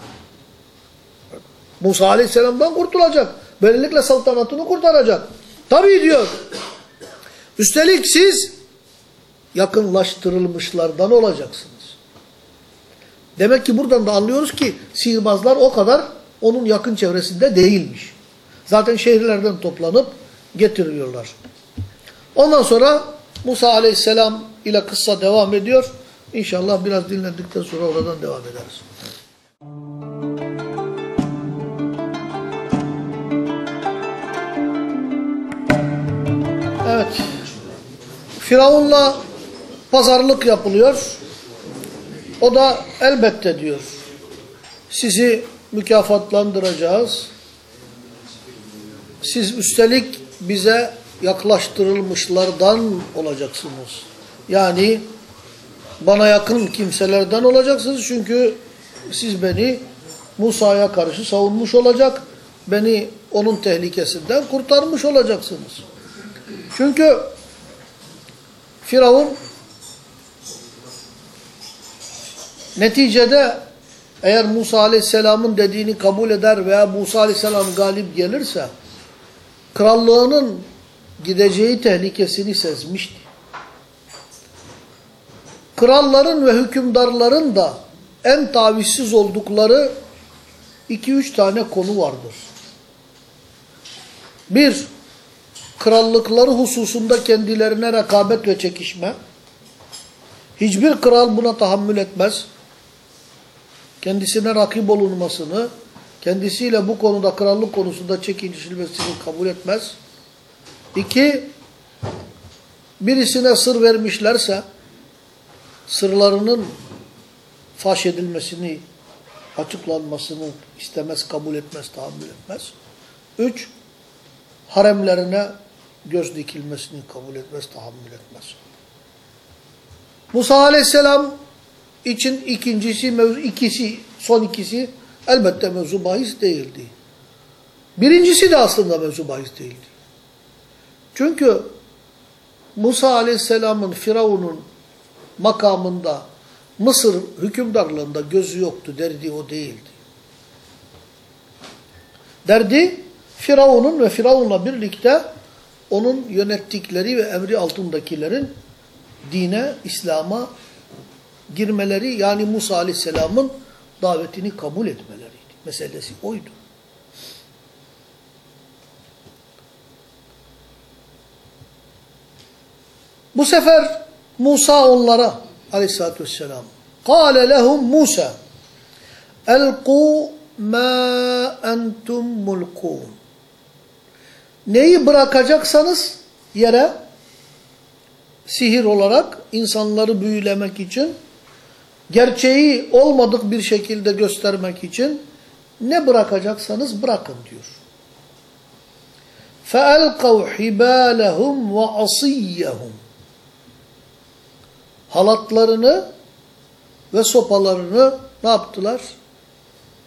Speaker 1: Musa Aleyhisselam'dan kurtulacak. Böylelikle saltanatını kurtaracak. Tabii diyor. Üstelik siz yakınlaştırılmışlardan olacaksınız. Demek ki buradan da anlıyoruz ki sihirbazlar o kadar onun yakın çevresinde değilmiş. Zaten şehirlerden toplanıp getiriliyorlar. Ondan sonra Musa aleyhisselam ile kıssa devam ediyor. İnşallah biraz dinlendikten sonra oradan devam ederiz. Evet. Firavun'la pazarlık yapılıyor. O da elbette diyor. Sizi mükafatlandıracağız. Siz üstelik bize yaklaştırılmışlardan olacaksınız. Yani bana yakın kimselerden olacaksınız çünkü siz beni Musa'ya karşı savunmuş olacak, beni onun tehlikesinden kurtarmış olacaksınız. Çünkü Firavun neticede eğer Musa Aleyhisselam'ın dediğini kabul eder veya Musa Aleyhisselam galip gelirse krallığının gideceği tehlikesini sezmişti. Kralların ve hükümdarların da en tavizsiz oldukları iki üç tane konu vardır. Bir, krallıkları hususunda kendilerine rekabet ve çekişme. Hiçbir kral buna tahammül etmez. Kendisine rakip olunmasını, kendisiyle bu konuda krallık konusunda çekişilmesini kabul etmez. İki, birisine sır vermişlerse, sırlarının faş edilmesini, açıklanmasını istemez, kabul etmez, tahammül etmez. Üç, haremlerine göz dikilmesini kabul etmez, tahammül etmez. Musa aleyhisselam için ikincisi, mevzu, ikisi, son ikisi elbette mevzu bahis değildi. Birincisi de aslında mevzu bahis değildi. Çünkü Musa aleyhisselamın Firavun'un makamında Mısır hükümdarlığında gözü yoktu. Derdi o değildi. Derdi Firavun'un ve Firavun'la birlikte onun yönettikleri ve emri altındakilerin dine, İslam'a girmeleri yani Musa Aleyhisselam'ın davetini kabul etmeleriydi. Meselesi oydu. Bu sefer Musa onlara Aleyhisselatü Vesselam قَالَ لَهُمْ Musa اَلْقُوا مَا اَنْتُمْ مُلْقُونَ Neyi bırakacaksanız yere sihir olarak insanları büyülemek için gerçeği olmadık bir şekilde göstermek için ne bırakacaksanız bırakın diyor. فَأَلْقَوْ حِبَالَهُمْ وَعَصِيَّهُمْ Halatlarını ve sopalarını ne yaptılar?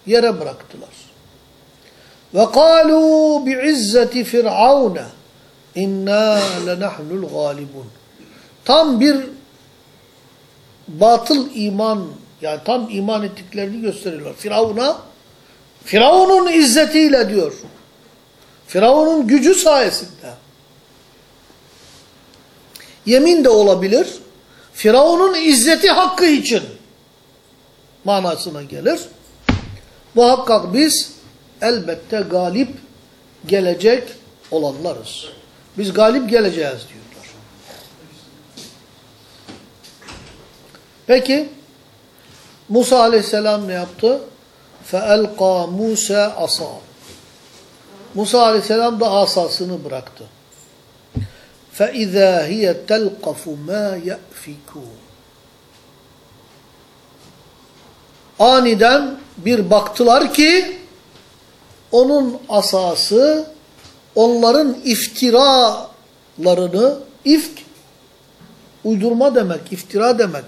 Speaker 1: Yere bıraktılar. وَقَالُوا بِعِزَّةِ فِرْعَوْنَ اِنَّا لَنَحْنُ الْغَالِبُونَ Tam bir batıl iman, yani tam iman ettiklerini gösteriyorlar. Firavun'a, Firavun'un izzetiyle diyor. Firavun'un gücü sayesinde. Yemin de olabilir. Firavun'un izzeti hakkı için manasına gelir. Muhakkak biz elbette galip gelecek olanlarız. Biz galip geleceğiz diyorlar. Peki Musa aleyhisselam ne yaptı? فَاَلْقَى Musa asa. Musa aleyhisselam da asasını bıraktı. فَاِذَا هِيَ تَلْقَفُ مَا يَأْفِكُونَ Aniden bir baktılar ki onun asası onların iftiralarını, ifk, uydurma demek, iftira demek.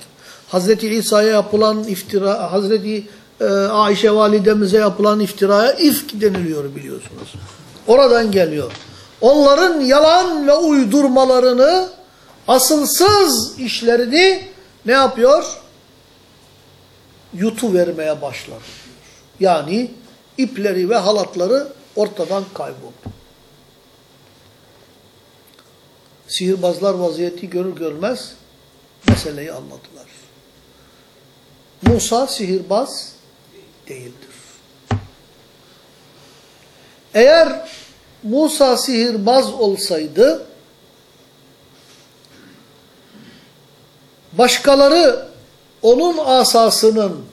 Speaker 1: Hazreti İsa'ya yapılan iftira, Hazreti e, Ayşe validemize yapılan iftiraya ifk deniliyor biliyorsunuz. Oradan geliyor. Onların yalan ve uydurmalarını, asılsız işlerini ne yapıyor? Yutu vermeye başlar. Yani ipleri ve halatları ortadan kayboldu. Sihirbazlar vaziyeti görür görmez meseleyi anladılar. Musa sihirbaz değildir. Eğer Musa sihirbaz olsaydı başkaları onun asasının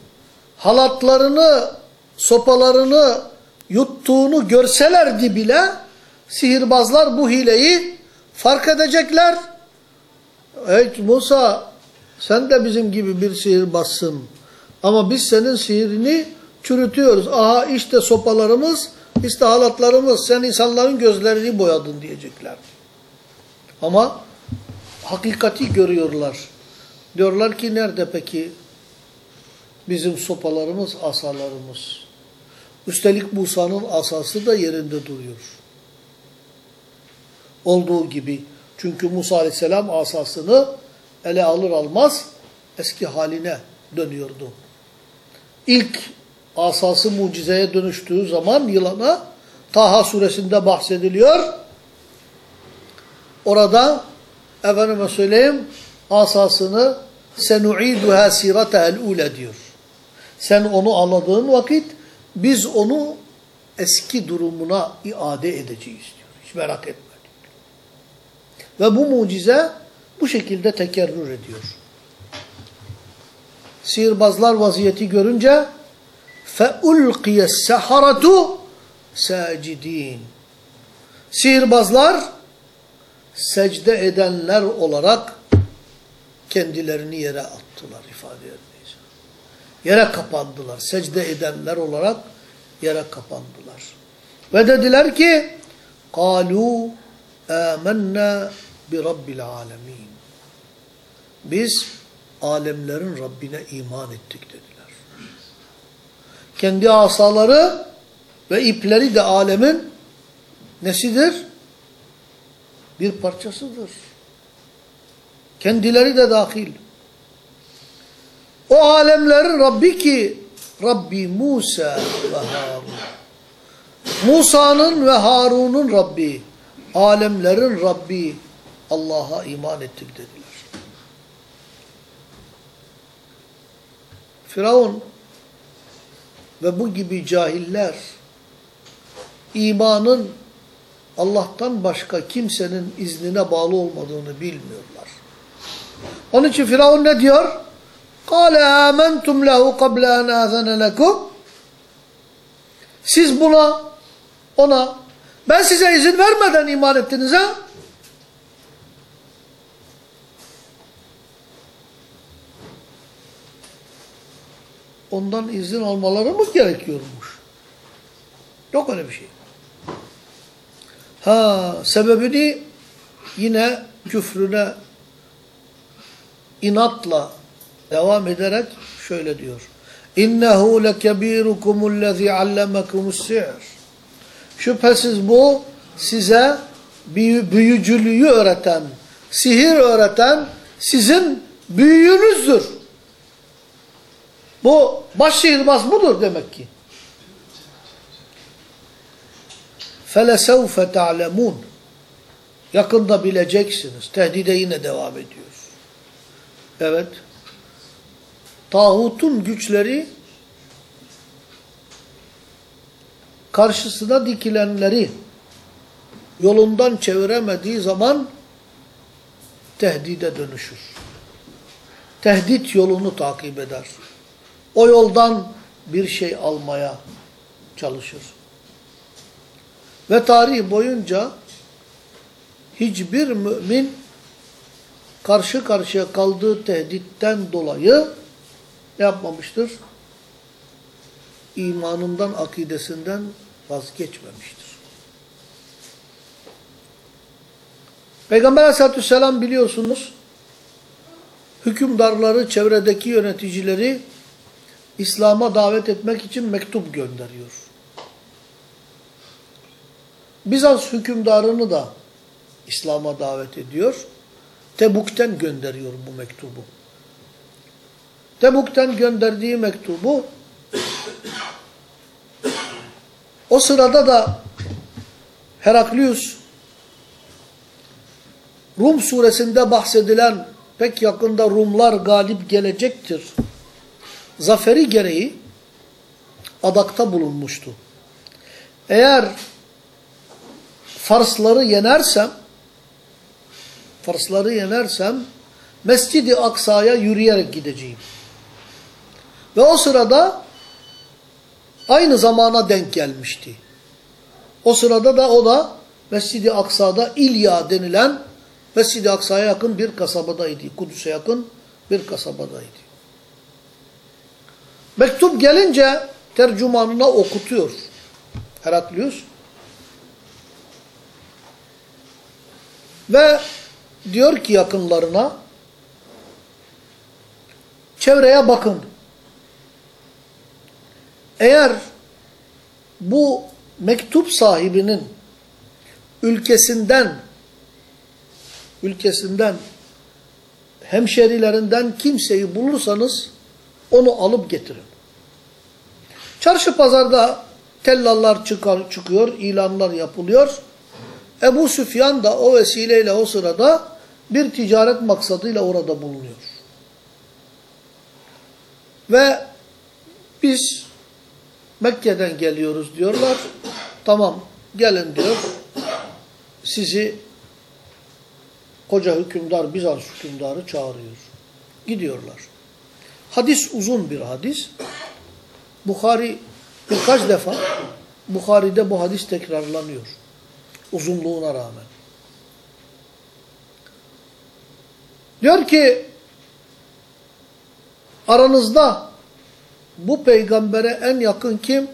Speaker 1: halatlarını, sopalarını yuttuğunu görselerdi bile sihirbazlar bu hileyi fark edecekler. Ey Musa sen de bizim gibi bir sihirbazsın. Ama biz senin sihirini çürütüyoruz. Aha işte sopalarımız, işte halatlarımız. Sen insanların gözlerini boyadın diyecekler. Ama hakikati görüyorlar. Diyorlar ki nerede peki bizim sopalarımız, asalarımız? Üstelik Musa'nın asası da yerinde duruyor. Olduğu gibi. Çünkü Musa aleyhisselam asasını ele alır almaz eski haline dönüyordu. İlk asası mucizeye dönüştüğü zaman yılana Taha suresinde bahsediliyor. Orada efendime söyleyeyim asasını senu'iduha siratehel ule diyor. Sen onu anladığın vakit biz onu eski durumuna iade edeceğiz diyor. Hiç merak etme. Ve bu mucize bu şekilde tekerrür ediyor. Sihirbazlar vaziyeti görünce فَاُلْقِيَ السَّحَرَةُ سَاجِد۪ينَ Sihirbazlar secde edenler olarak kendilerini yere attılar ifade edilmiş. Yere kapandılar. Secde edenler olarak yere kapandılar. Ve dediler ki قَالُوا آمَنَّا بِرَبِّ الْعَالَمِينَ Biz alemlerin Rabbine iman ettik dediler. Kendi asaları ve ipleri de alemin nesidir? Bir parçasıdır. Kendileri de dahil. O alemlerin Rabbi ki Rabbi Musa ve Harun. Musa'nın ve Harun'un Rabbi, alemlerin Rabbi Allah'a iman ettik dediler. Firavun ve bu gibi cahiller imanın Allah'tan başka kimsenin iznine bağlı olmadığını bilmiyorlar. Onun için Firavun ne diyor? Kale amentum lehu kable en azene. Siz buna, ona, ben size izin vermeden iman ettiniz ha? Ondan izin almaları mı gerekiyormuş? Yok öyle bir şey. Ha sebebini yine küfrüne inatla devam ederek şöyle diyor. İnnehu lekebirukumul-lezî allemakumus-sihr. Şüphesiz bu size büyücülüğü öğreten, sihir öğreten sizin büyüğünüzdür. Bu baş sihirbaz budur demek ki. فَلَسَوْفَ تَعْلَمُونَ Yakında bileceksiniz. Tehdide yine devam ediyor. Evet. Tağutun güçleri karşısına dikilenleri yolundan çeviremediği zaman tehdide dönüşür. Tehdit yolunu takip eder. O yoldan bir şey almaya çalışır. Ve tarih boyunca hiçbir mümin karşı karşıya kaldığı tehditten dolayı ne yapmamıştır? İmanından, akidesinden vazgeçmemiştir. Peygamber aleyhissalatü vesselam biliyorsunuz, hükümdarları, çevredeki yöneticileri İslam'a davet etmek için mektup gönderiyor. Bizans hükümdarını da İslam'a davet ediyor. Tebuk'ten gönderiyor bu mektubu. Tebuk'ten gönderdiği mektubu o sırada da Heraklius Rum suresinde bahsedilen pek yakında Rumlar galip gelecektir. Zaferi gereği adakta bulunmuştu. Eğer Farsları yenersem Farsları yenersem Mescid-i Aksa'ya yürüyerek gideceğim. Ve o sırada aynı zamana denk gelmişti. O sırada da o da Mescid-i Aksa'da İlya denilen Mescid-i Aksa'ya yakın bir kasabadaydı. Kudüs'e yakın bir kasabadaydı. Mektup gelince tercümanına okutuyor Heraklius. Ve diyor ki yakınlarına çevreye bakın. Eğer bu mektup sahibinin ülkesinden ülkesinden hemşerilerinden kimseyi bulursanız onu alıp getirin. Çarşı pazarda tellallar çıkar, çıkıyor, ilanlar yapılıyor. Ebu Süfyan da o vesileyle o sırada bir ticaret maksadıyla orada bulunuyor. Ve biz Mekke'den geliyoruz diyorlar. Tamam gelin diyor. Sizi koca hükümdar Bizans hükümdarı çağırıyor. Gidiyorlar. Hadis uzun bir hadis. Bukhari birkaç defa Bukhari'de bu hadis tekrarlanıyor. Uzunluğuna rağmen. Diyor ki aranızda bu peygambere en yakın kim?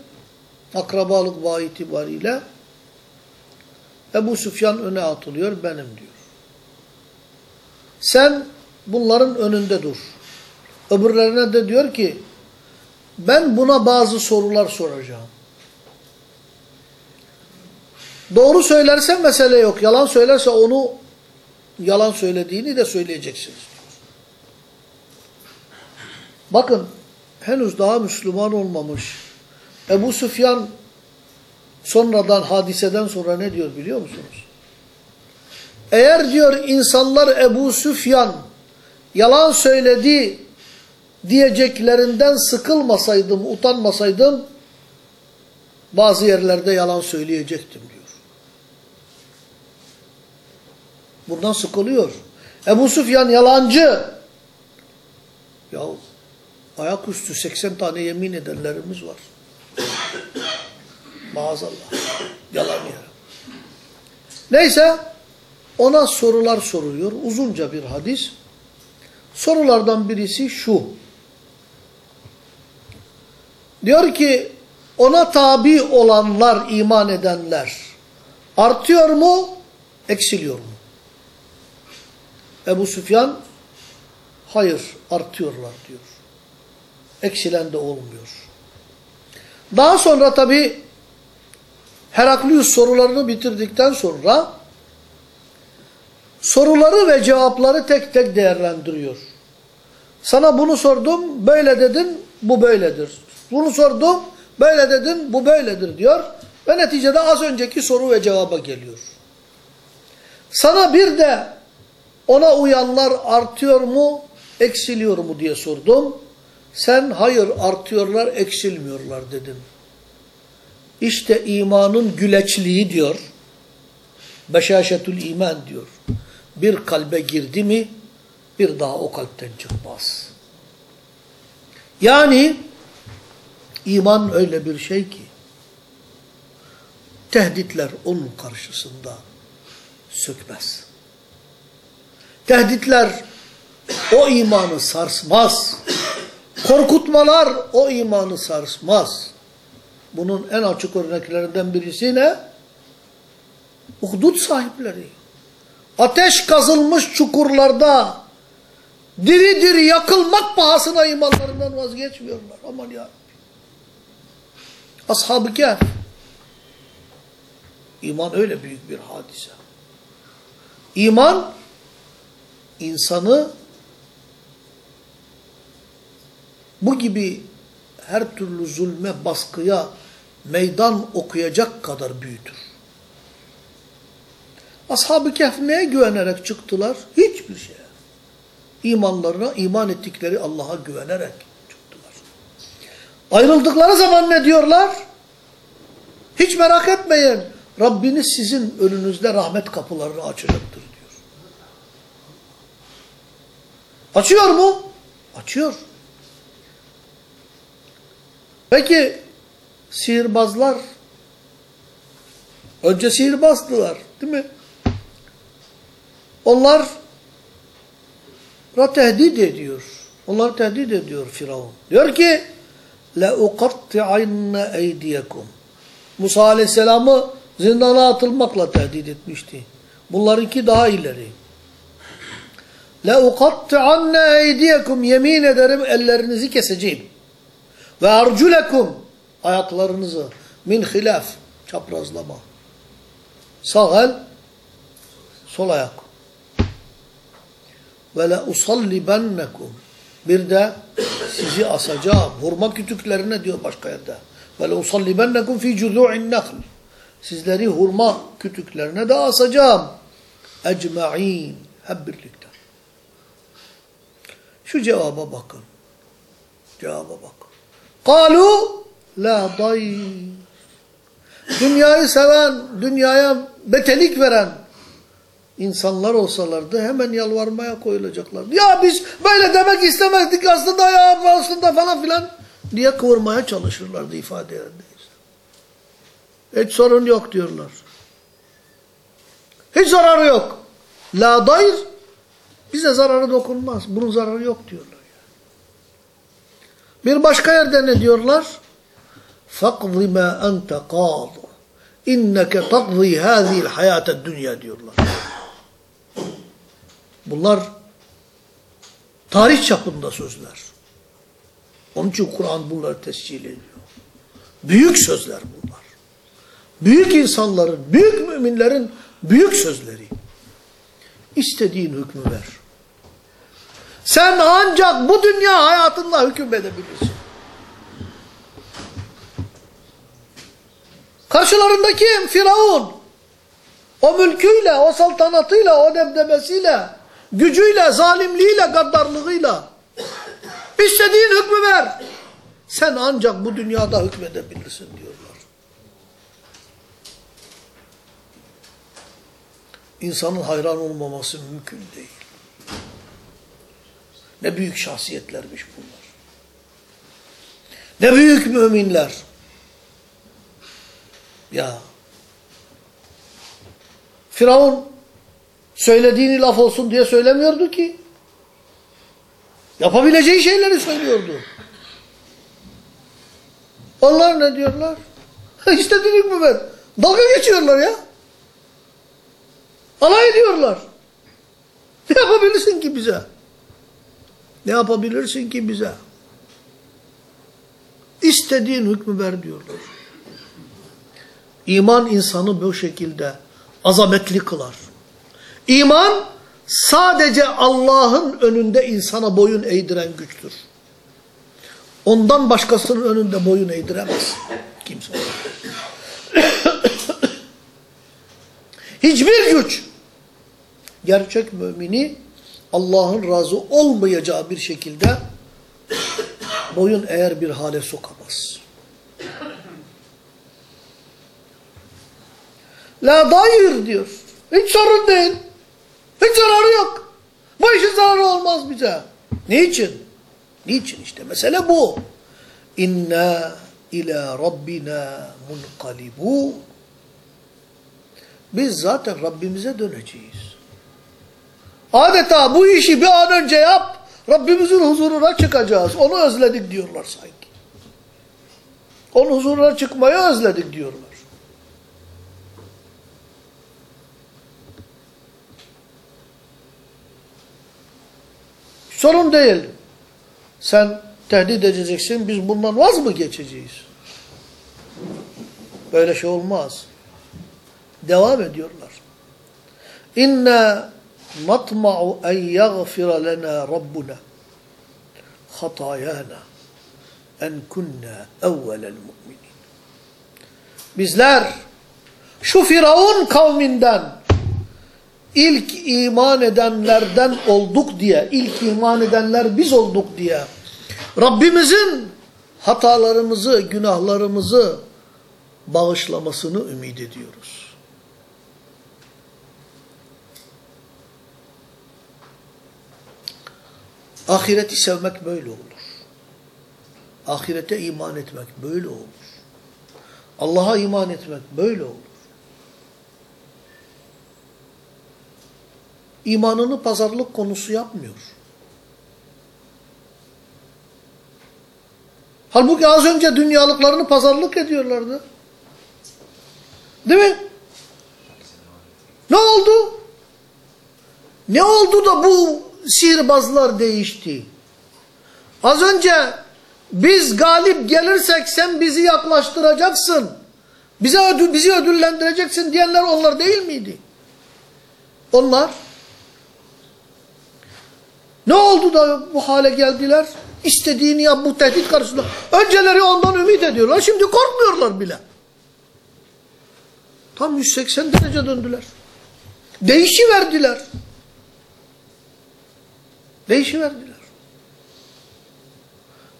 Speaker 1: Akrabalık bağı itibariyle Ebu Süfyan öne atılıyor benim diyor. Sen bunların önünde dur. Öbürlerine de diyor ki ben buna bazı sorular soracağım. Doğru söylerse mesele yok. Yalan söylerse onu yalan söylediğini de söyleyeceksiniz. Bakın henüz daha Müslüman olmamış. Ebu Süfyan sonradan hadiseden sonra ne diyor biliyor musunuz? Eğer diyor insanlar Ebu Süfyan yalan söyledi diyeceklerinden sıkılmasaydım, utanmasaydım bazı yerlerde yalan söyleyecektim diyor. Bundan sıkılıyor. Ebu Süfyan yalancı. Ya ayaküstü 80 tane yemin edenlerimiz var. Maazallah. Yalan yere. Neyse ona sorular soruluyor. Uzunca bir hadis. Sorulardan birisi şu. Diyor ki ona tabi olanlar, iman edenler artıyor mu, eksiliyor mu? Ebu Süfyan hayır artıyorlar diyor. Eksilen de olmuyor. Daha sonra tabi Heraklius sorularını bitirdikten sonra soruları ve cevapları tek tek değerlendiriyor. Sana bunu sordum, böyle dedin, bu böyledir. Bunu sordum, böyle dedin, bu böyledir diyor. Ve neticede az önceki soru ve cevaba geliyor. Sana bir de ona uyanlar artıyor mu, eksiliyor mu diye sordum. Sen hayır artıyorlar, eksilmiyorlar dedin. İşte imanın güleçliği diyor. Beşaşetül iman diyor. Bir kalbe girdi mi bir daha o kalpten çıkmaz. Yani iman öyle bir şey ki tehditler onun karşısında sökmez. Tehditler o imanı sarsmaz. Korkutmalar o imanı sarsmaz. Bunun en açık örneklerinden birisi ne? Uhdud sahipleri. Ateş kazılmış çukurlarda diri diri yakılmak pahasına imanlarından vazgeçmiyorlar. Aman ya. Ashab-ı. İman öyle büyük bir hadise. İman insanı bu gibi her türlü zulme, baskıya meydan okuyacak kadar büyütür. Ashab-ı Kehf neye güvenerek çıktılar? Hiçbir şeye. İmanlarına, iman ettikleri Allah'a güvenerek çıktılar. Ayrıldıkları zaman ne diyorlar? Hiç merak etmeyin. Rabbiniz sizin önünüzde rahmet kapılarını açacaktır diyor. Açıyor mu? Açıyor. Peki sihirbazlar önce sihirbazdılar değil mi? Onlar tehdit ediyor. Onlar tehdit ediyor Firavun. Diyor ki لَاُقَطِّعَنَّ اَيْدِيَكُمْ Musa Aleyhisselam'ı zindana atılmakla tehdit etmişti. Bunlarınki daha ileri. لَاُقَطِّعَنَّ اَيْدِيَكُمْ Yemin ederim ellerinizi keseceğim. Ve arculekum ayaklarınızı min hilaf çaprazlama. Sağ el sol ayak. Ve la usallibennekum bir de sizi asacağım. Hurma kütüklerine diyor başka yerde. Ve la usallibennekum fi cuzu'in nakhl. Sizleri hurma kütüklerine de asacağım. Ecma'in. Hep birlikte. Şu cevaba bakın. Cevaba bakın. Kalu la day. Dünyayı seven, dünyaya betelik veren insanlar olsalardı hemen yalvarmaya koyulacaklardı. Ya biz böyle demek istemezdik aslında ya aslında falan filan diye kıvırmaya çalışırlardı ifade yerindeyiz. Hiç sorun yok diyorlar. Hiç zararı yok. La dayr bize zararı dokunmaz. Bunun zararı yok diyorlar. Bir başka yerde ne diyorlar? فَقْضِ مَا أَنْتَ قَاضٍ اِنَّكَ تَقْضِي هَذِي الْحَيَاةَ الدُّنْيَا diyorlar. Bunlar tarih çapında sözler. Onun için Kur'an bunları tescil ediyor. Büyük sözler bunlar. Büyük insanların, büyük müminlerin büyük sözleri. İstediğin hükmü ver. Sen ancak bu dünya hayatında hüküm edebilirsin. Karşılarında kim? Firavun. O mülküyle, o saltanatıyla, o debdebesiyle, gücüyle, zalimliğiyle, gaddarlığıyla. İstediğin hükmü ver. Sen ancak bu dünyada hükmedebilirsin diyorlar. İnsanın hayran olmaması mümkün değil. Ne büyük şahsiyetlermiş bunlar. Ne büyük müminler. Ya. Firavun söylediğini laf olsun diye söylemiyordu ki. Yapabileceği şeyleri söylüyordu. Onlar ne diyorlar? İstediğini mi ver? Dalga geçiyorlar ya. Alay ediyorlar. Ne yapabilirsin ki bize? Ne yapabilirsin ki bize? İstediğin hükmü ver diyorlar. İman insanı bu şekilde azametli kılar. İman sadece Allah'ın önünde insana boyun eğdiren güçtür. Ondan başkasının önünde boyun eğdiremez. Kimse. Hiçbir güç gerçek mümini Allah'ın razı olmayacağı bir şekilde boyun eğer bir hale sokamaz. La dair diyor. Hiç sorun değil. Hiç zararı yok. Bu işin zararı olmaz bize. Niçin? Niçin işte? Mesele bu. İnna ila rabbina munqalibun. Biz zaten Rabbimize döneceğiz. Adeta bu işi bir an önce yap, Rabbimizin huzuruna çıkacağız. Onu özledik diyorlar sanki. Onun huzuruna çıkmayı özledik diyorlar. Sorun değil. Sen tehdit edeceksin, biz bundan vaz mı geçeceğiz? Böyle şey olmaz. Devam ediyorlar. İnna natma'u en yaghfira lana rabbuna hatayana en kunna evvelel mu'minin. Bizler şu Firavun kavminden ilk iman edenlerden olduk diye, ilk iman edenler biz olduk diye Rabbimizin hatalarımızı, günahlarımızı bağışlamasını ümit ediyoruz. Ahireti sevmek böyle olur. Ahirete iman etmek böyle olur. Allah'a iman etmek böyle olur. İmanını pazarlık konusu yapmıyor. Halbuki az önce dünyalıklarını pazarlık ediyorlardı. Değil mi? Ne oldu? Ne oldu da bu sihirbazlar değişti? Az önce biz galip gelirsek sen bizi yaklaştıracaksın. Bize ödül, bizi ödüllendireceksin diyenler onlar değil miydi? Onlar ne oldu da bu hale geldiler? İstediğini yap bu tehdit karşısında. Önceleri ondan ümit ediyorlar. Şimdi korkmuyorlar bile. Tam 180 derece döndüler. Değişiverdiler. Değişiverdiler.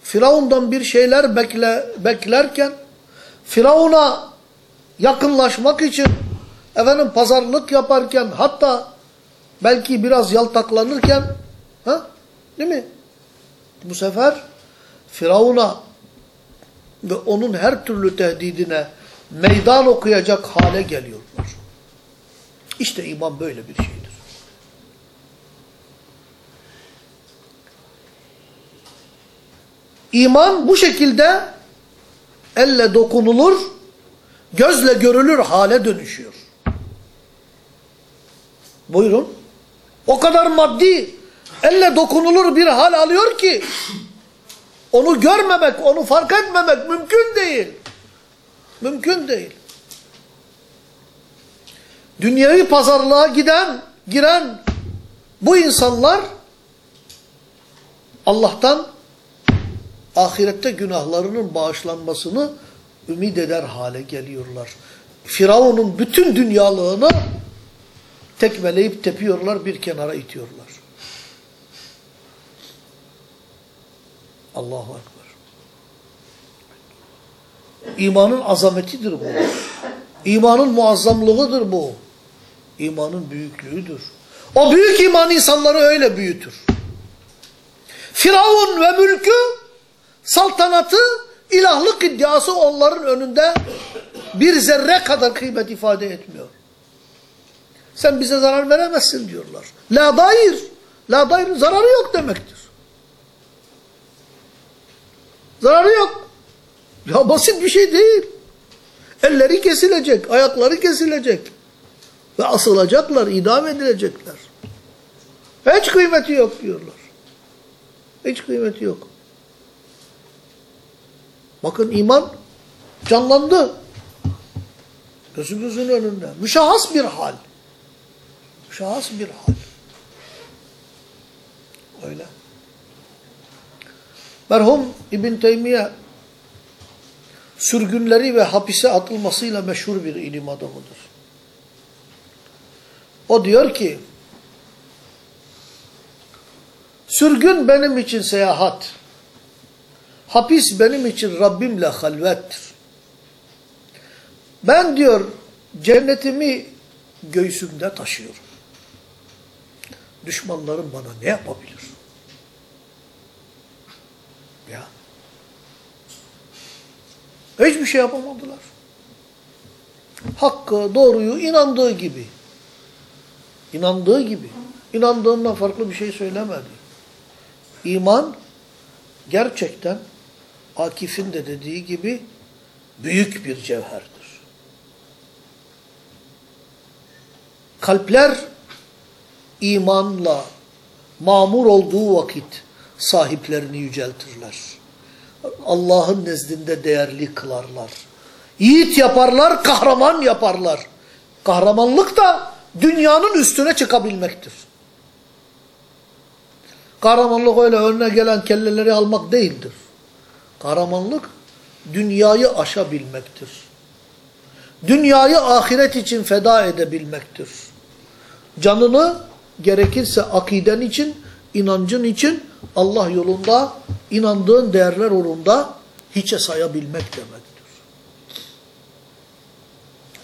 Speaker 1: Firavundan bir şeyler bekle, beklerken Firavun'a yakınlaşmak için efendim pazarlık yaparken hatta belki biraz yaltaklanırken ha? değil mi? Bu sefer Firavun'a ve onun her türlü tehdidine meydan okuyacak hale geliyorlar. İşte iman böyle bir şeydir. İman bu şekilde elle dokunulur, gözle görülür hale dönüşüyor. Buyurun. O kadar maddi, elle dokunulur bir hal alıyor ki, onu görmemek, onu fark etmemek mümkün değil. Mümkün değil. Dünyevi pazarlığa giden, giren bu insanlar Allah'tan ahirette günahlarının bağışlanmasını ümit eder hale geliyorlar. Firavun'un bütün dünyalığını tekmeleyip tepiyorlar, bir kenara itiyorlar. Allahu Ekber. İmanın azametidir bu. İmanın muazzamlığıdır bu. İmanın büyüklüğüdür. O büyük iman insanları öyle büyütür. Firavun ve mülkü, saltanatı, ilahlık iddiası onların önünde bir zerre kadar kıymet ifade etmiyor. Sen bize zarar veremezsin diyorlar. La dair. La dair zararı yok demektir. Zararı yok. Ya basit bir şey değil. Elleri kesilecek, ayakları kesilecek. Ve asılacaklar, idam edilecekler. Hiç kıymeti yok diyorlar. Hiç kıymeti yok. Bakın iman canlandı. Gözümüzün önünde. Müşahhas bir hal. Müşahhas bir hal. Öyle. Merhum İbn Teymiye sürgünleri ve hapise atılmasıyla meşhur bir ilim adamıdır. O diyor ki, sürgün benim için seyahat, hapis benim için Rabbimle halvettir. Ben diyor, cennetimi göğsümde taşıyorum. Düşmanlarım bana ne yapabilir? Ya. Hiçbir şey yapamadılar. Hakkı, doğruyu inandığı gibi. İnandığı gibi. İnandığından farklı bir şey söylemedi. İman gerçekten Akif'in de dediği gibi büyük bir cevherdir. Kalpler imanla mamur olduğu vakit sahiplerini yüceltirler. Allah'ın nezdinde değerli kılarlar. Yiğit yaparlar, kahraman yaparlar. Kahramanlık da dünyanın üstüne çıkabilmektir. Kahramanlık öyle önüne gelen kelleleri almak değildir. Kahramanlık dünyayı aşabilmektir. Dünyayı ahiret için feda edebilmektir. Canını gerekirse akiden için, inancın için Allah yolunda inandığın değerler uğrunda hiçe sayabilmek demektir.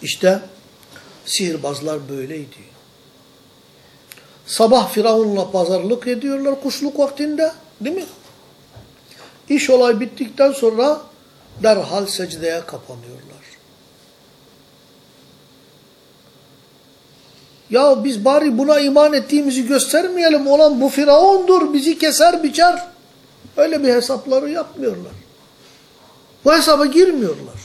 Speaker 1: İşte sihirbazlar böyleydi. Sabah Firavun'la pazarlık ediyorlar kuşluk vaktinde. Değil mi? İş olay bittikten sonra derhal secdeye kapanıyorlar. Ya biz bari buna iman ettiğimizi göstermeyelim. Olan bu Firavundur, bizi keser biçer. Öyle bir hesapları yapmıyorlar. Bu hesaba girmiyorlar.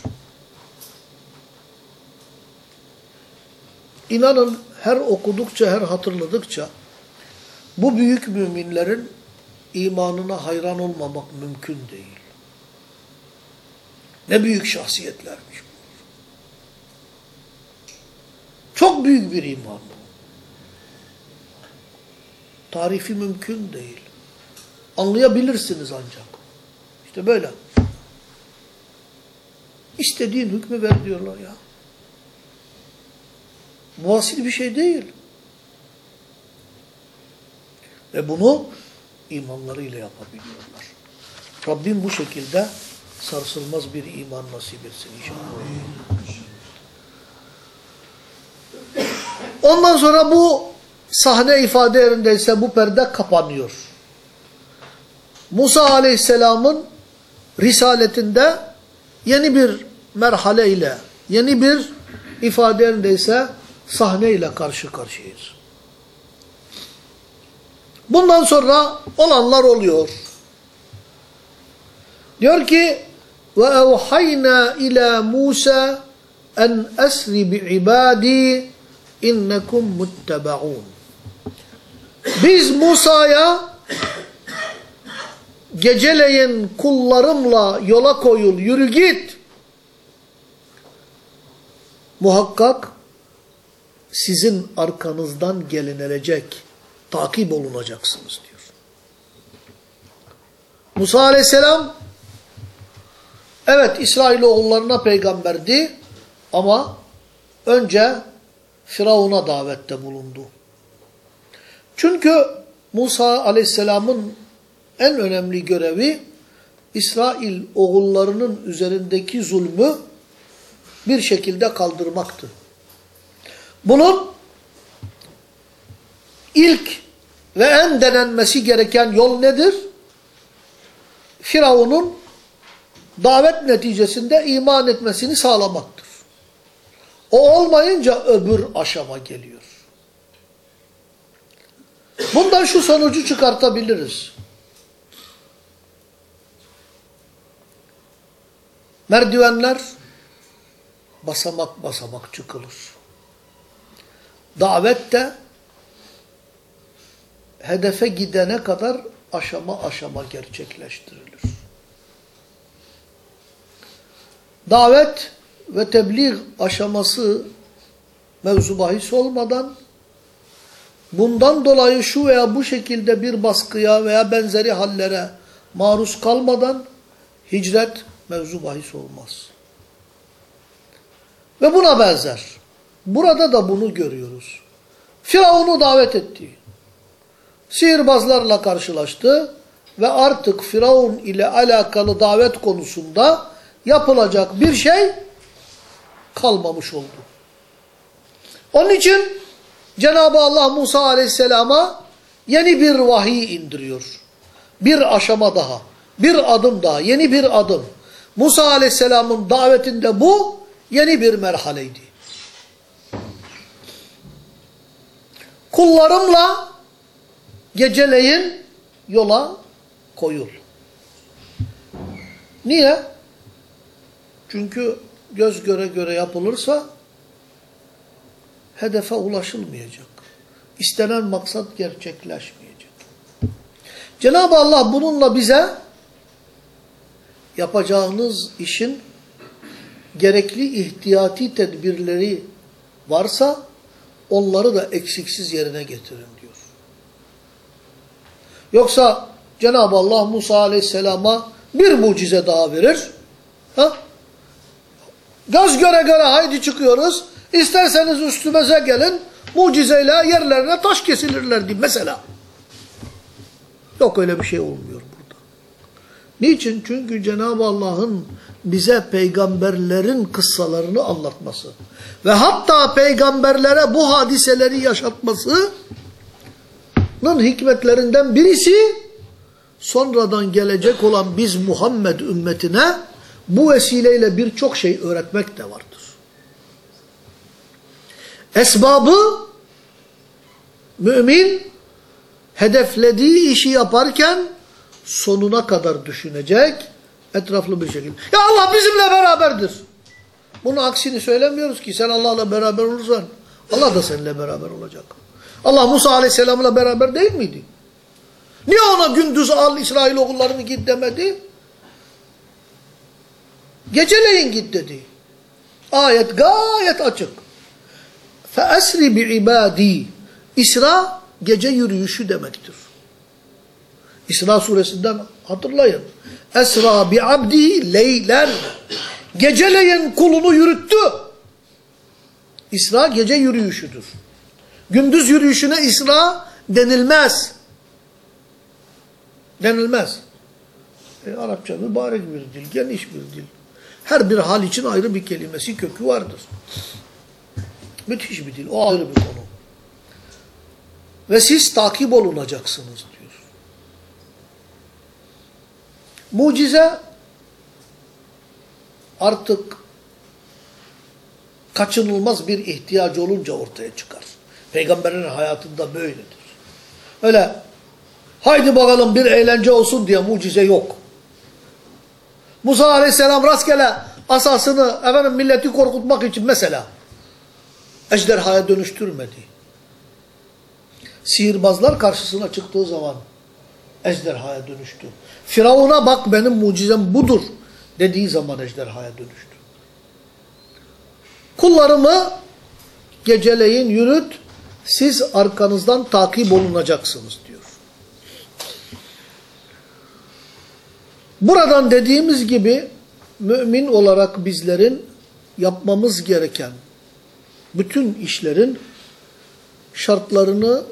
Speaker 1: İnanın her okudukça, her hatırladıkça bu büyük müminlerin imanına hayran olmamak mümkün değil. Ne büyük şahsiyetlermiş bunlar. Çok büyük bir iman bu. Tarifi mümkün değil. Anlayabilirsiniz ancak. İşte böyle. İstediğin hükmü ver diyorlar ya. Bu asil bir şey değil. Ve bunu imanlarıyla yapabiliyorlar. Rabbim bu şekilde sarsılmaz bir iman nasip etsin inşallah. Ondan sonra bu sahne ifade yerindeyse bu perde kapanıyor. Musa aleyhisselamın risaletinde yeni bir merhale ile, yeni bir ifade yerindeyse sahne ile karşı karşıyayız. Bundan sonra olanlar oluyor. Diyor ki ve evhayna ila Musa en esri bi ibadi innekum muttabaun. Biz Musa'ya geceleyin kullarımla yola koyul, yürü git. Muhakkak sizin arkanızdan gelinilecek, takip olunacaksınız diyor. Musa aleyhisselam evet İsrailoğullarına peygamberdi ama önce Firavun'a davette bulundu. Çünkü Musa aleyhisselamın en önemli görevi İsrail oğullarının üzerindeki zulmü bir şekilde kaldırmaktı. Bunun ilk ve en denenmesi gereken yol nedir? Firavun'un davet neticesinde iman etmesini sağlamaktır. O olmayınca öbür aşama geliyor. Bundan şu sonucu çıkartabiliriz. Merdivenler basamak basamak çıkılır. Davet de hedefe gidene kadar aşama aşama gerçekleştirilir. Davet ve tebliğ aşaması mevzu bahis olmadan bundan dolayı şu veya bu şekilde bir baskıya veya benzeri hallere maruz kalmadan hicret mevzu bahis olmaz. Ve buna benzer. Burada da bunu görüyoruz. Firavun'u davet etti. Sihirbazlarla karşılaştı ve artık Firavun ile alakalı davet konusunda yapılacak bir şey kalmamış oldu. Onun için Cenab-ı Allah Musa aleyhisselama yeni bir vahiy indiriyor. Bir aşama daha, bir adım daha, yeni bir adım. Musa aleyhisselamın davetinde bu yeni bir merhaleydi. Kullarımla geceleyin yola koyul. Niye? Çünkü göz göre göre yapılırsa hedefe ulaşılmayacak. İstenen maksat gerçekleşmeyecek. Cenab-ı Allah bununla bize yapacağınız işin gerekli ihtiyati tedbirleri varsa onları da eksiksiz yerine getirin diyor. Yoksa Cenab-ı Allah Musa Aleyhisselam'a bir mucize daha verir. Ha? Göz göre göre haydi çıkıyoruz. İsterseniz üstümüze gelin. Mucizeyle yerlerine taş kesilirler diye mesela. Yok öyle bir şey olmuyor burada. Niçin? Çünkü Cenab-ı Allah'ın bize peygamberlerin kıssalarını anlatması ve hatta peygamberlere bu hadiseleri yaşatmasının hikmetlerinden birisi sonradan gelecek olan biz Muhammed ümmetine bu vesileyle birçok şey öğretmek de vardır. Esbabı mümin hedeflediği işi yaparken sonuna kadar düşünecek etraflı bir şekilde. Ya Allah bizimle beraberdir. Bunun aksini söylemiyoruz ki sen Allah'la beraber olursan Allah da seninle beraber olacak. Allah Musa Aleyhisselam'la beraber değil miydi? Niye ona gündüz al İsrail okullarını git demedi? Geceleyin git dedi. Ayet gayet açık. Feesri bi ibadi. İsra gece yürüyüşü demektir. İsra suresinden hatırlayın. Esra bi abdi leyler. Geceleyin kulunu yürüttü. İsra gece yürüyüşüdür. Gündüz yürüyüşüne İsra denilmez. Denilmez. E, Arapça mübarek bir dil, geniş bir dil. Her bir hal için ayrı bir kelimesi, kökü vardır. Müthiş bir dil, o ayrı bir konu. Ve siz takip olunacaksınız diyor. Mucize artık kaçınılmaz bir ihtiyacı olunca ortaya çıkar. Peygamberin hayatında böyledir. Öyle haydi bakalım bir eğlence olsun diye mucize yok. Musa aleyhisselam rastgele asasını efendim milleti korkutmak için mesela ejderhaya dönüştürmedi. Sihirbazlar karşısına çıktığı zaman ejderhaya dönüştü. Firavun'a bak benim mucizem budur dediği zaman ejderhaya dönüştü. Kullarımı geceleyin yürüt, siz arkanızdan takip olunacaksınız diyor. Buradan dediğimiz gibi mümin olarak bizlerin yapmamız gereken bütün işlerin şartlarını,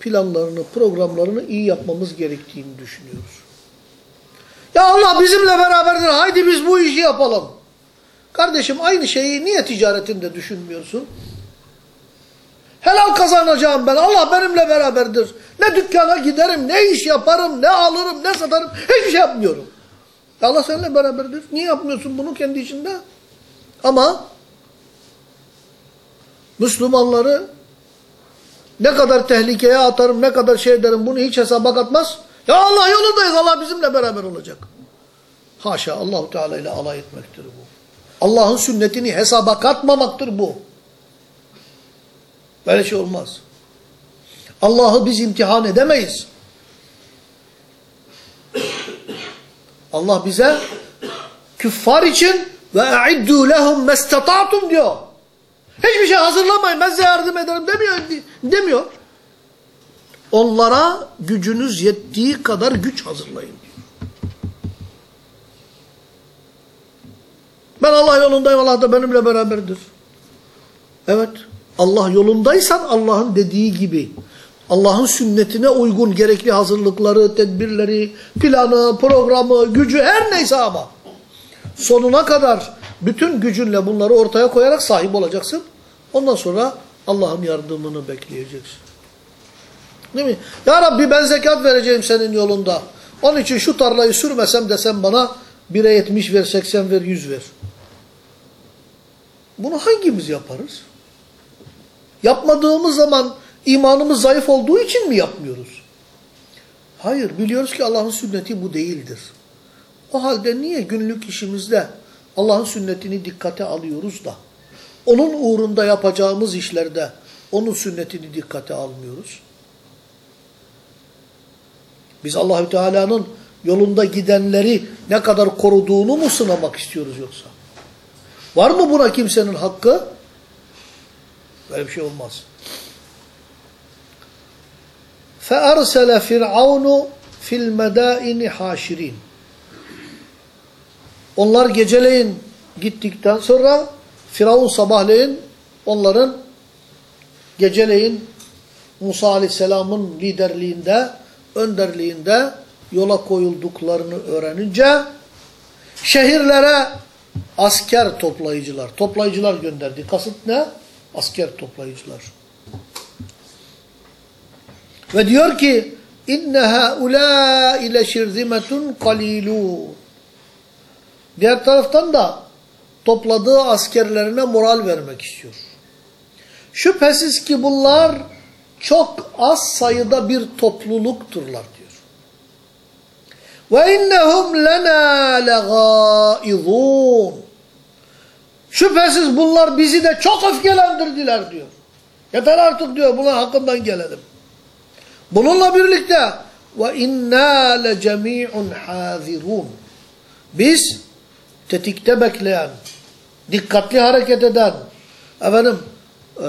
Speaker 1: planlarını, programlarını iyi yapmamız gerektiğini düşünüyoruz. Ya Allah bizimle beraberdir, haydi biz bu işi yapalım. Kardeşim aynı şeyi niye ticaretinde düşünmüyorsun? Helal kazanacağım ben, Allah benimle beraberdir. Ne dükkana giderim, ne iş yaparım, ne alırım, ne satarım, hiçbir şey yapmıyorum. Allah seninle beraberdir. Niye yapmıyorsun bunu kendi içinde? Ama Müslümanları ne kadar tehlikeye atarım, ne kadar şey ederim bunu hiç hesaba katmaz. Ya Allah yolundayız, Allah bizimle beraber olacak. Haşa Allahu Teala ile alay etmektir bu. Allah'ın sünnetini hesaba katmamaktır bu. Böyle şey olmaz. Allah'ı biz imtihan edemeyiz. Allah bize küffar için ve e'iddu lehum mestata'tum diyor. Hiçbir şey hazırlamayın ben size yardım ederim demiyor. demiyor. Onlara gücünüz yettiği kadar güç hazırlayın diyor. Ben Allah yolundayım Allah da benimle beraberdir. Evet. Allah yolundaysan Allah'ın dediği gibi Allah'ın sünnetine uygun gerekli hazırlıkları, tedbirleri, planı, programı, gücü her neyse ama sonuna kadar bütün gücünle bunları ortaya koyarak sahip olacaksın. Ondan sonra Allah'ın yardımını bekleyeceksin. Değil mi? Ya Rabbi ben zekat vereceğim senin yolunda. Onun için şu tarlayı sürmesem desem bana 1'e 70 ver, 80 ver, 100 ver. Bunu hangimiz yaparız? Yapmadığımız zaman imanımız zayıf olduğu için mi yapmıyoruz? Hayır, biliyoruz ki Allah'ın sünneti bu değildir. O halde niye günlük işimizde Allah'ın sünnetini dikkate alıyoruz da onun uğrunda yapacağımız işlerde onun sünnetini dikkate almıyoruz? Biz Allahü Teala'nın yolunda gidenleri ne kadar koruduğunu mu sınamak istiyoruz yoksa? Var mı buna kimsenin hakkı? Böyle bir şey olmaz. فَاَرْسَلَ فِرْعَوْنُ fil medaini haşirin. Onlar geceleyin gittikten sonra Firavun sabahleyin onların geceleyin Musa Aleyhisselam'ın liderliğinde, önderliğinde yola koyulduklarını öğrenince şehirlere asker toplayıcılar, toplayıcılar gönderdi. Kasıt ne? Asker toplayıcılar. Ve diyor ki inne haulâ ile şirzimetun kalilûn. Diğer taraftan da topladığı askerlerine moral vermek istiyor. Şüphesiz ki bunlar çok az sayıda bir toplulukturlar diyor. Ve innehum lena legâizûn. Şüphesiz bunlar bizi de çok öfkelendirdiler diyor. Yeter artık diyor buna hakkından gelelim. Bununla birlikte ve inna le cemi'un hazirun. Biz tetikte bekleyen, dikkatli hareket eden, efendim e,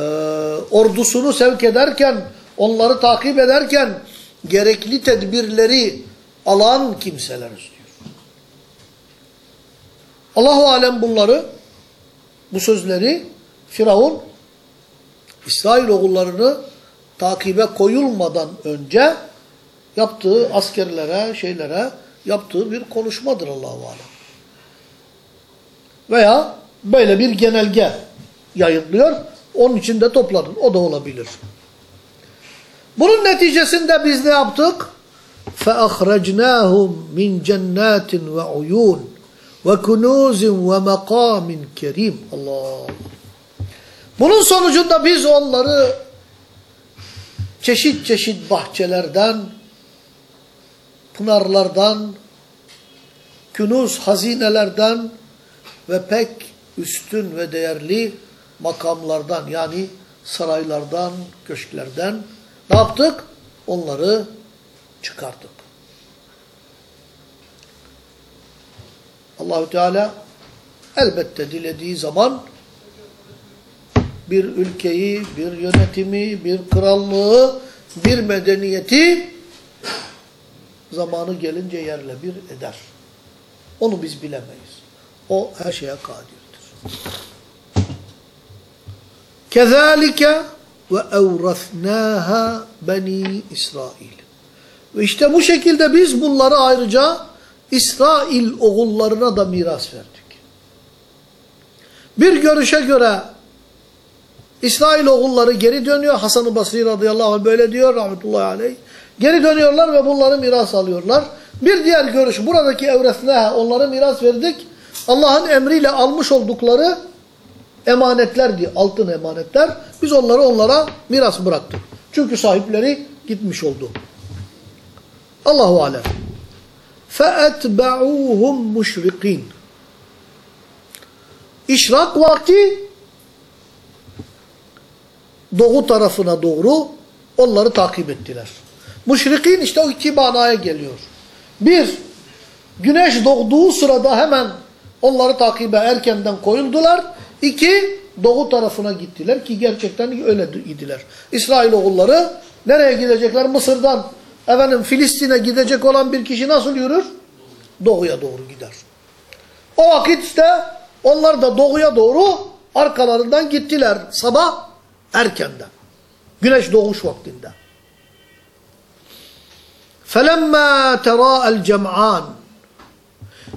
Speaker 1: ordusunu sevk ederken, onları takip ederken gerekli tedbirleri alan kimseleriz diyor. Allahu alem bunları, bu sözleri Firavun İsrail oğullarını takibe koyulmadan önce yaptığı askerlere, şeylere yaptığı bir konuşmadır Allahu alem. Veya böyle bir genelge yayınlıyor. Onun için de topladın. O da olabilir. Bunun neticesinde biz ne yaptık? فَأَخْرَجْنَاهُمْ مِنْ جَنَّاتٍ وَعُيُونٍ ve kunuzin ve makamin kerim. Allah. Bunun sonucunda biz onları çeşit çeşit bahçelerden, pınarlardan, künuz hazinelerden ve pek üstün ve değerli makamlardan yani saraylardan, köşklerden ne yaptık? Onları çıkarttık. Allahü Teala elbette dilediği zaman bir ülkeyi, bir yönetimi, bir krallığı, bir medeniyeti zamanı gelince yerle bir eder. Onu biz bilemeyiz. O her şeye kadirdir. Kezalike ve evrasnaha beni İsrail. Ve işte bu şekilde biz bunları ayrıca İsrail oğullarına da miras verdik. Bir görüşe göre İsrail oğulları geri dönüyor. Hasan-ı Basri radıyallahu anh böyle diyor rahmetullahi aleyh. Geri dönüyorlar ve bunları miras alıyorlar. Bir diğer görüş buradaki evresine onları miras verdik. Allah'ın emriyle almış oldukları emanetler diye altın emanetler. Biz onları onlara miras bıraktık. Çünkü sahipleri gitmiş oldu. Allahu alem. فَاَتْبَعُوهُمْ مُشْرِقِينَ İşrak vakti doğu tarafına doğru onları takip ettiler. Müşrikin işte o iki manaya geliyor. Bir, güneş doğduğu sırada hemen onları takibe erkenden koyuldular. İki, doğu tarafına gittiler ki gerçekten öyle idiler. İsrail oğulları nereye gidecekler? Mısır'dan efendim Filistin'e gidecek olan bir kişi nasıl yürür? Doğuya doğru gider. O vakit işte onlar da doğuya doğru arkalarından gittiler sabah erkenden. Güneş doğuş vaktinde. فَلَمَّا تَرَاءَ الْجَمْعَانِ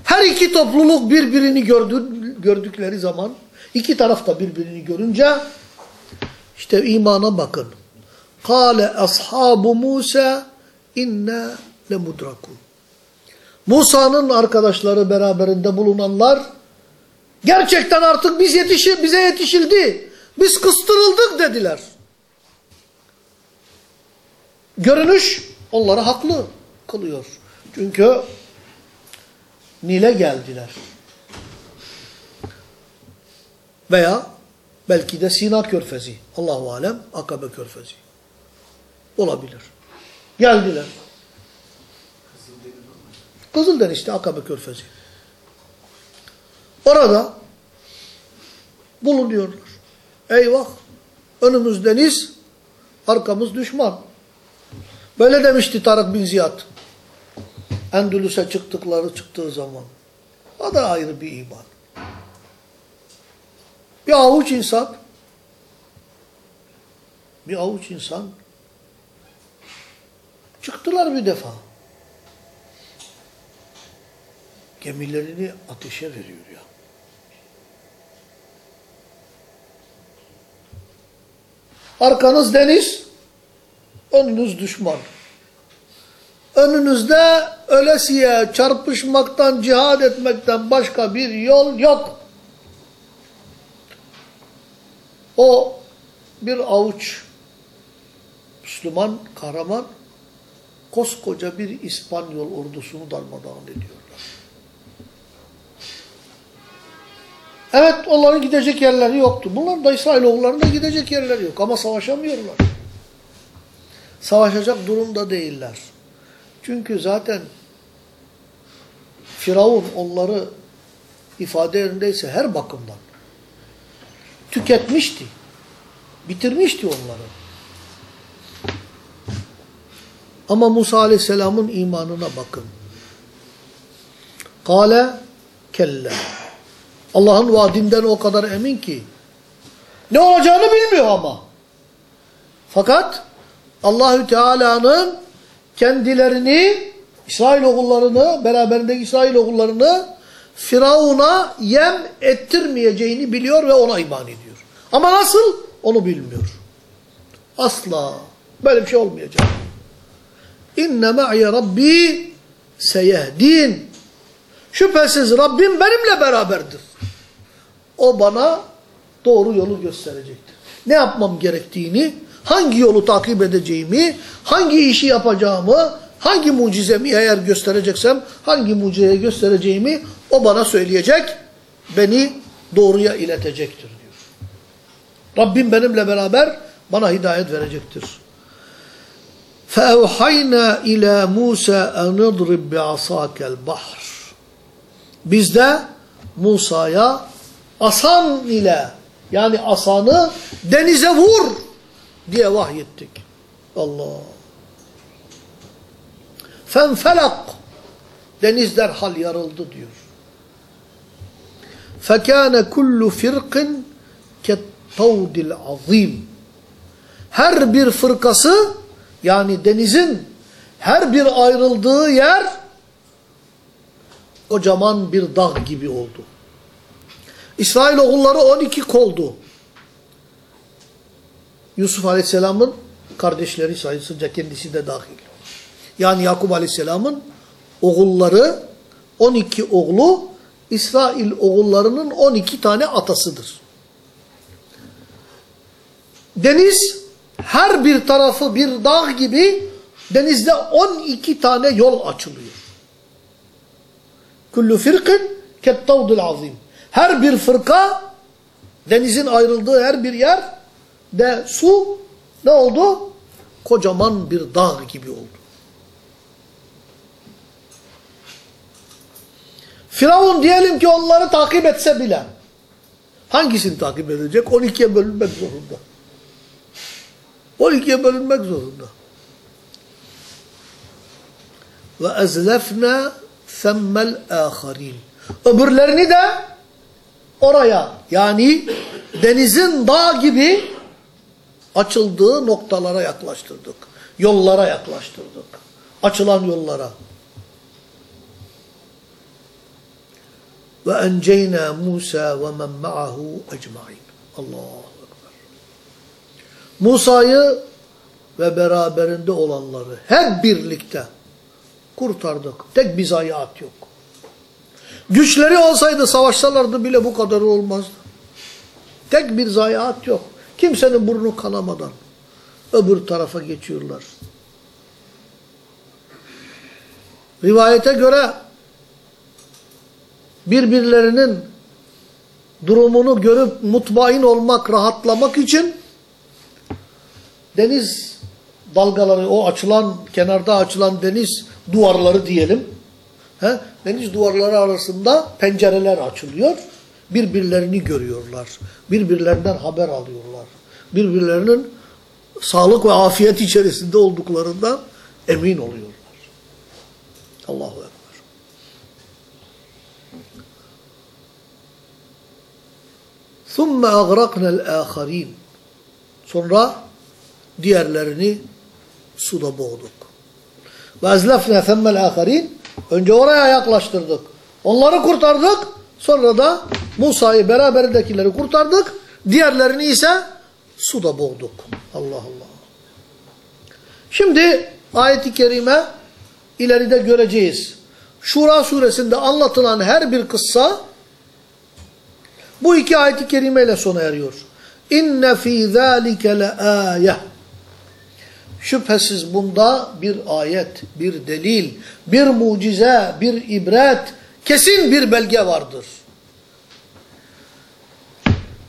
Speaker 1: Her iki topluluk birbirini gördü, gördükleri zaman, iki taraf da birbirini görünce, işte imana bakın. قَالَ أَصْحَابُ مُوسَى inna lemudrakun. Musa'nın arkadaşları beraberinde bulunanlar gerçekten artık biz yetişi bize yetişildi. Biz kıstırıldık dediler. Görünüş onları haklı kılıyor. Çünkü Nil'e geldiler. Veya belki de Sina Körfezi. Allahu Alem Akabe Körfezi. Olabilir. Geldiler. Kızıldeniz'de Akabe Körfezi. Orada bulunuyorlar. Eyvah! Önümüz deniz, arkamız düşman. Böyle demişti Tarık bin Ziyad. Endülüs'e çıktıkları çıktığı zaman. O da ayrı bir iman. Bir avuç insan, bir avuç insan çıktılar bir defa. Gemilerini ateşe veriyor ya. Arkanız deniz, önünüz düşman. Önünüzde ölesiye çarpışmaktan, cihad etmekten başka bir yol yok. O bir avuç Müslüman, kahraman, koskoca bir İspanyol ordusunu darmadağın ediyorlar. Evet onların gidecek yerleri yoktu. Bunlar da İsrailoğullarının da gidecek yerleri yok ama savaşamıyorlar. Savaşacak durumda değiller. Çünkü zaten Firavun onları ifade yerindeyse her bakımdan tüketmişti. Bitirmişti onları. Ama Musa Aleyhisselam'ın imanına bakın. Kale kelle. Allah'ın vaadinden o kadar emin ki. Ne olacağını bilmiyor ama. Fakat Allahü Teala'nın kendilerini, İsrailoğullarını, beraberindeki İsrailoğullarını Firavun'a yem ettirmeyeceğini biliyor ve ona iman ediyor. Ama nasıl? Onu bilmiyor. Asla. Böyle bir şey olmayacak. İnne ma'i rabbi seyehdin. Şüphesiz Rabbim benimle beraberdir. O bana doğru yolu gösterecektir. Ne yapmam gerektiğini, hangi yolu takip edeceğimi, hangi işi yapacağımı, hangi mucizemi eğer göstereceksem, hangi mucizeyi göstereceğimi o bana söyleyecek, beni doğruya iletecektir diyor. Rabbim benimle beraber bana hidayet verecektir. فَاَوْحَيْنَا اِلَى مُوسَى اَنْضْرِبْ بِعَصَاكَ الْبَحْرِ Biz de Musa'ya asan ile yani asanı denize vur diye vahyettik. Allah. Fenfelak deniz derhal yarıldı diyor. Fekâne kullu firqin kettavdil azim. Her bir fırkası yani denizin her bir ayrıldığı yer kocaman bir dağ gibi oldu. İsrail oğulları 12 koldu. Yusuf Aleyhisselam'ın kardeşleri sayısınca kendisi de dahil. Yani Yakup Aleyhisselam'ın oğulları 12 oğlu İsrail oğullarının 12 tane atasıdır. Deniz her bir tarafı bir dağ gibi denizde 12 tane yol açılıyor. Kullu firqin kettavdul azim. Her bir fırka denizin ayrıldığı her bir yer de su ne oldu? Kocaman bir dağ gibi oldu. Firavun diyelim ki onları takip etse bile hangisini takip edecek? 12'ye bölünmek zorunda. 12'ye bölünmek zorunda. Ve ezlefna semmel aharin. Öbürlerini de oraya yani denizin dağ gibi açıldığı noktalara yaklaştırdık. Yollara yaklaştırdık. Açılan yollara. Ve enceyna Musa ve men ma'ahu ecmaîn. Allahu ekber. Musa'yı ve beraberinde olanları hep birlikte kurtardık. Tek bir zayiat yok. Güçleri olsaydı savaşsalardı bile bu kadar olmazdı. Tek bir zayiat yok. Kimsenin burnu kanamadan öbür tarafa geçiyorlar. Rivayete göre birbirlerinin durumunu görüp mutmain olmak, rahatlamak için deniz dalgaları, o açılan, kenarda açılan deniz duvarları diyelim, He? Deniz duvarları arasında pencereler açılıyor. Birbirlerini görüyorlar. Birbirlerinden haber alıyorlar. Birbirlerinin sağlık ve afiyet içerisinde olduklarından emin oluyorlar. Allahu Ekber. ثُمَّ أَغْرَقْنَا الْآخَرِينَ Sonra diğerlerini suda boğduk. Ve ezlefne themmel âkharin önce oraya yaklaştırdık. Onları kurtardık. Sonra da Musa'yı beraberindekileri kurtardık. Diğerlerini ise suda boğduk. Allah Allah. Şimdi ayet-i kerime ileride göreceğiz. Şura suresinde anlatılan her bir kıssa bu iki ayet-i kerime sona eriyor. İnne fî zâlike le âyeh. Şüphesiz bunda bir ayet, bir delil, bir mucize, bir ibret, kesin bir belge vardır.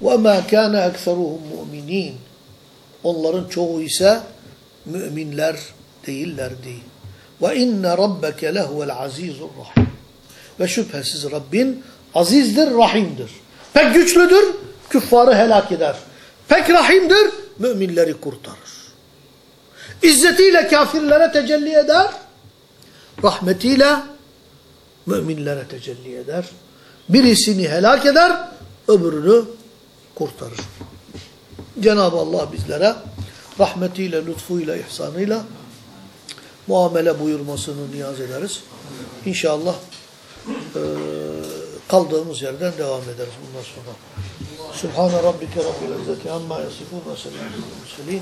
Speaker 1: وَمَا كَانَ اَكْثَرُهُمْ مُؤْمِن۪ينَ Onların çoğu ise müminler değillerdi. وَاِنَّ رَبَّكَ لَهُوَ الْعَز۪يزُ الرَّحِيمُ Ve şüphesiz Rabbin azizdir, rahimdir. Pek güçlüdür, küffarı helak eder. Pek rahimdir, müminleri kurtarır. İzzetiyle kafirlere tecelli eder, rahmetiyle müminlere tecelli eder. Birisini helak eder, öbürünü kurtarır. Cenab-ı Allah bizlere rahmetiyle, lütfuyla, ihsanıyla muamele buyurmasını niyaz ederiz. İnşallah e, kaldığımız yerden devam ederiz bundan sonra. Subhane rabbike rabbil izzeti amma yasifun ve selamun aleyhi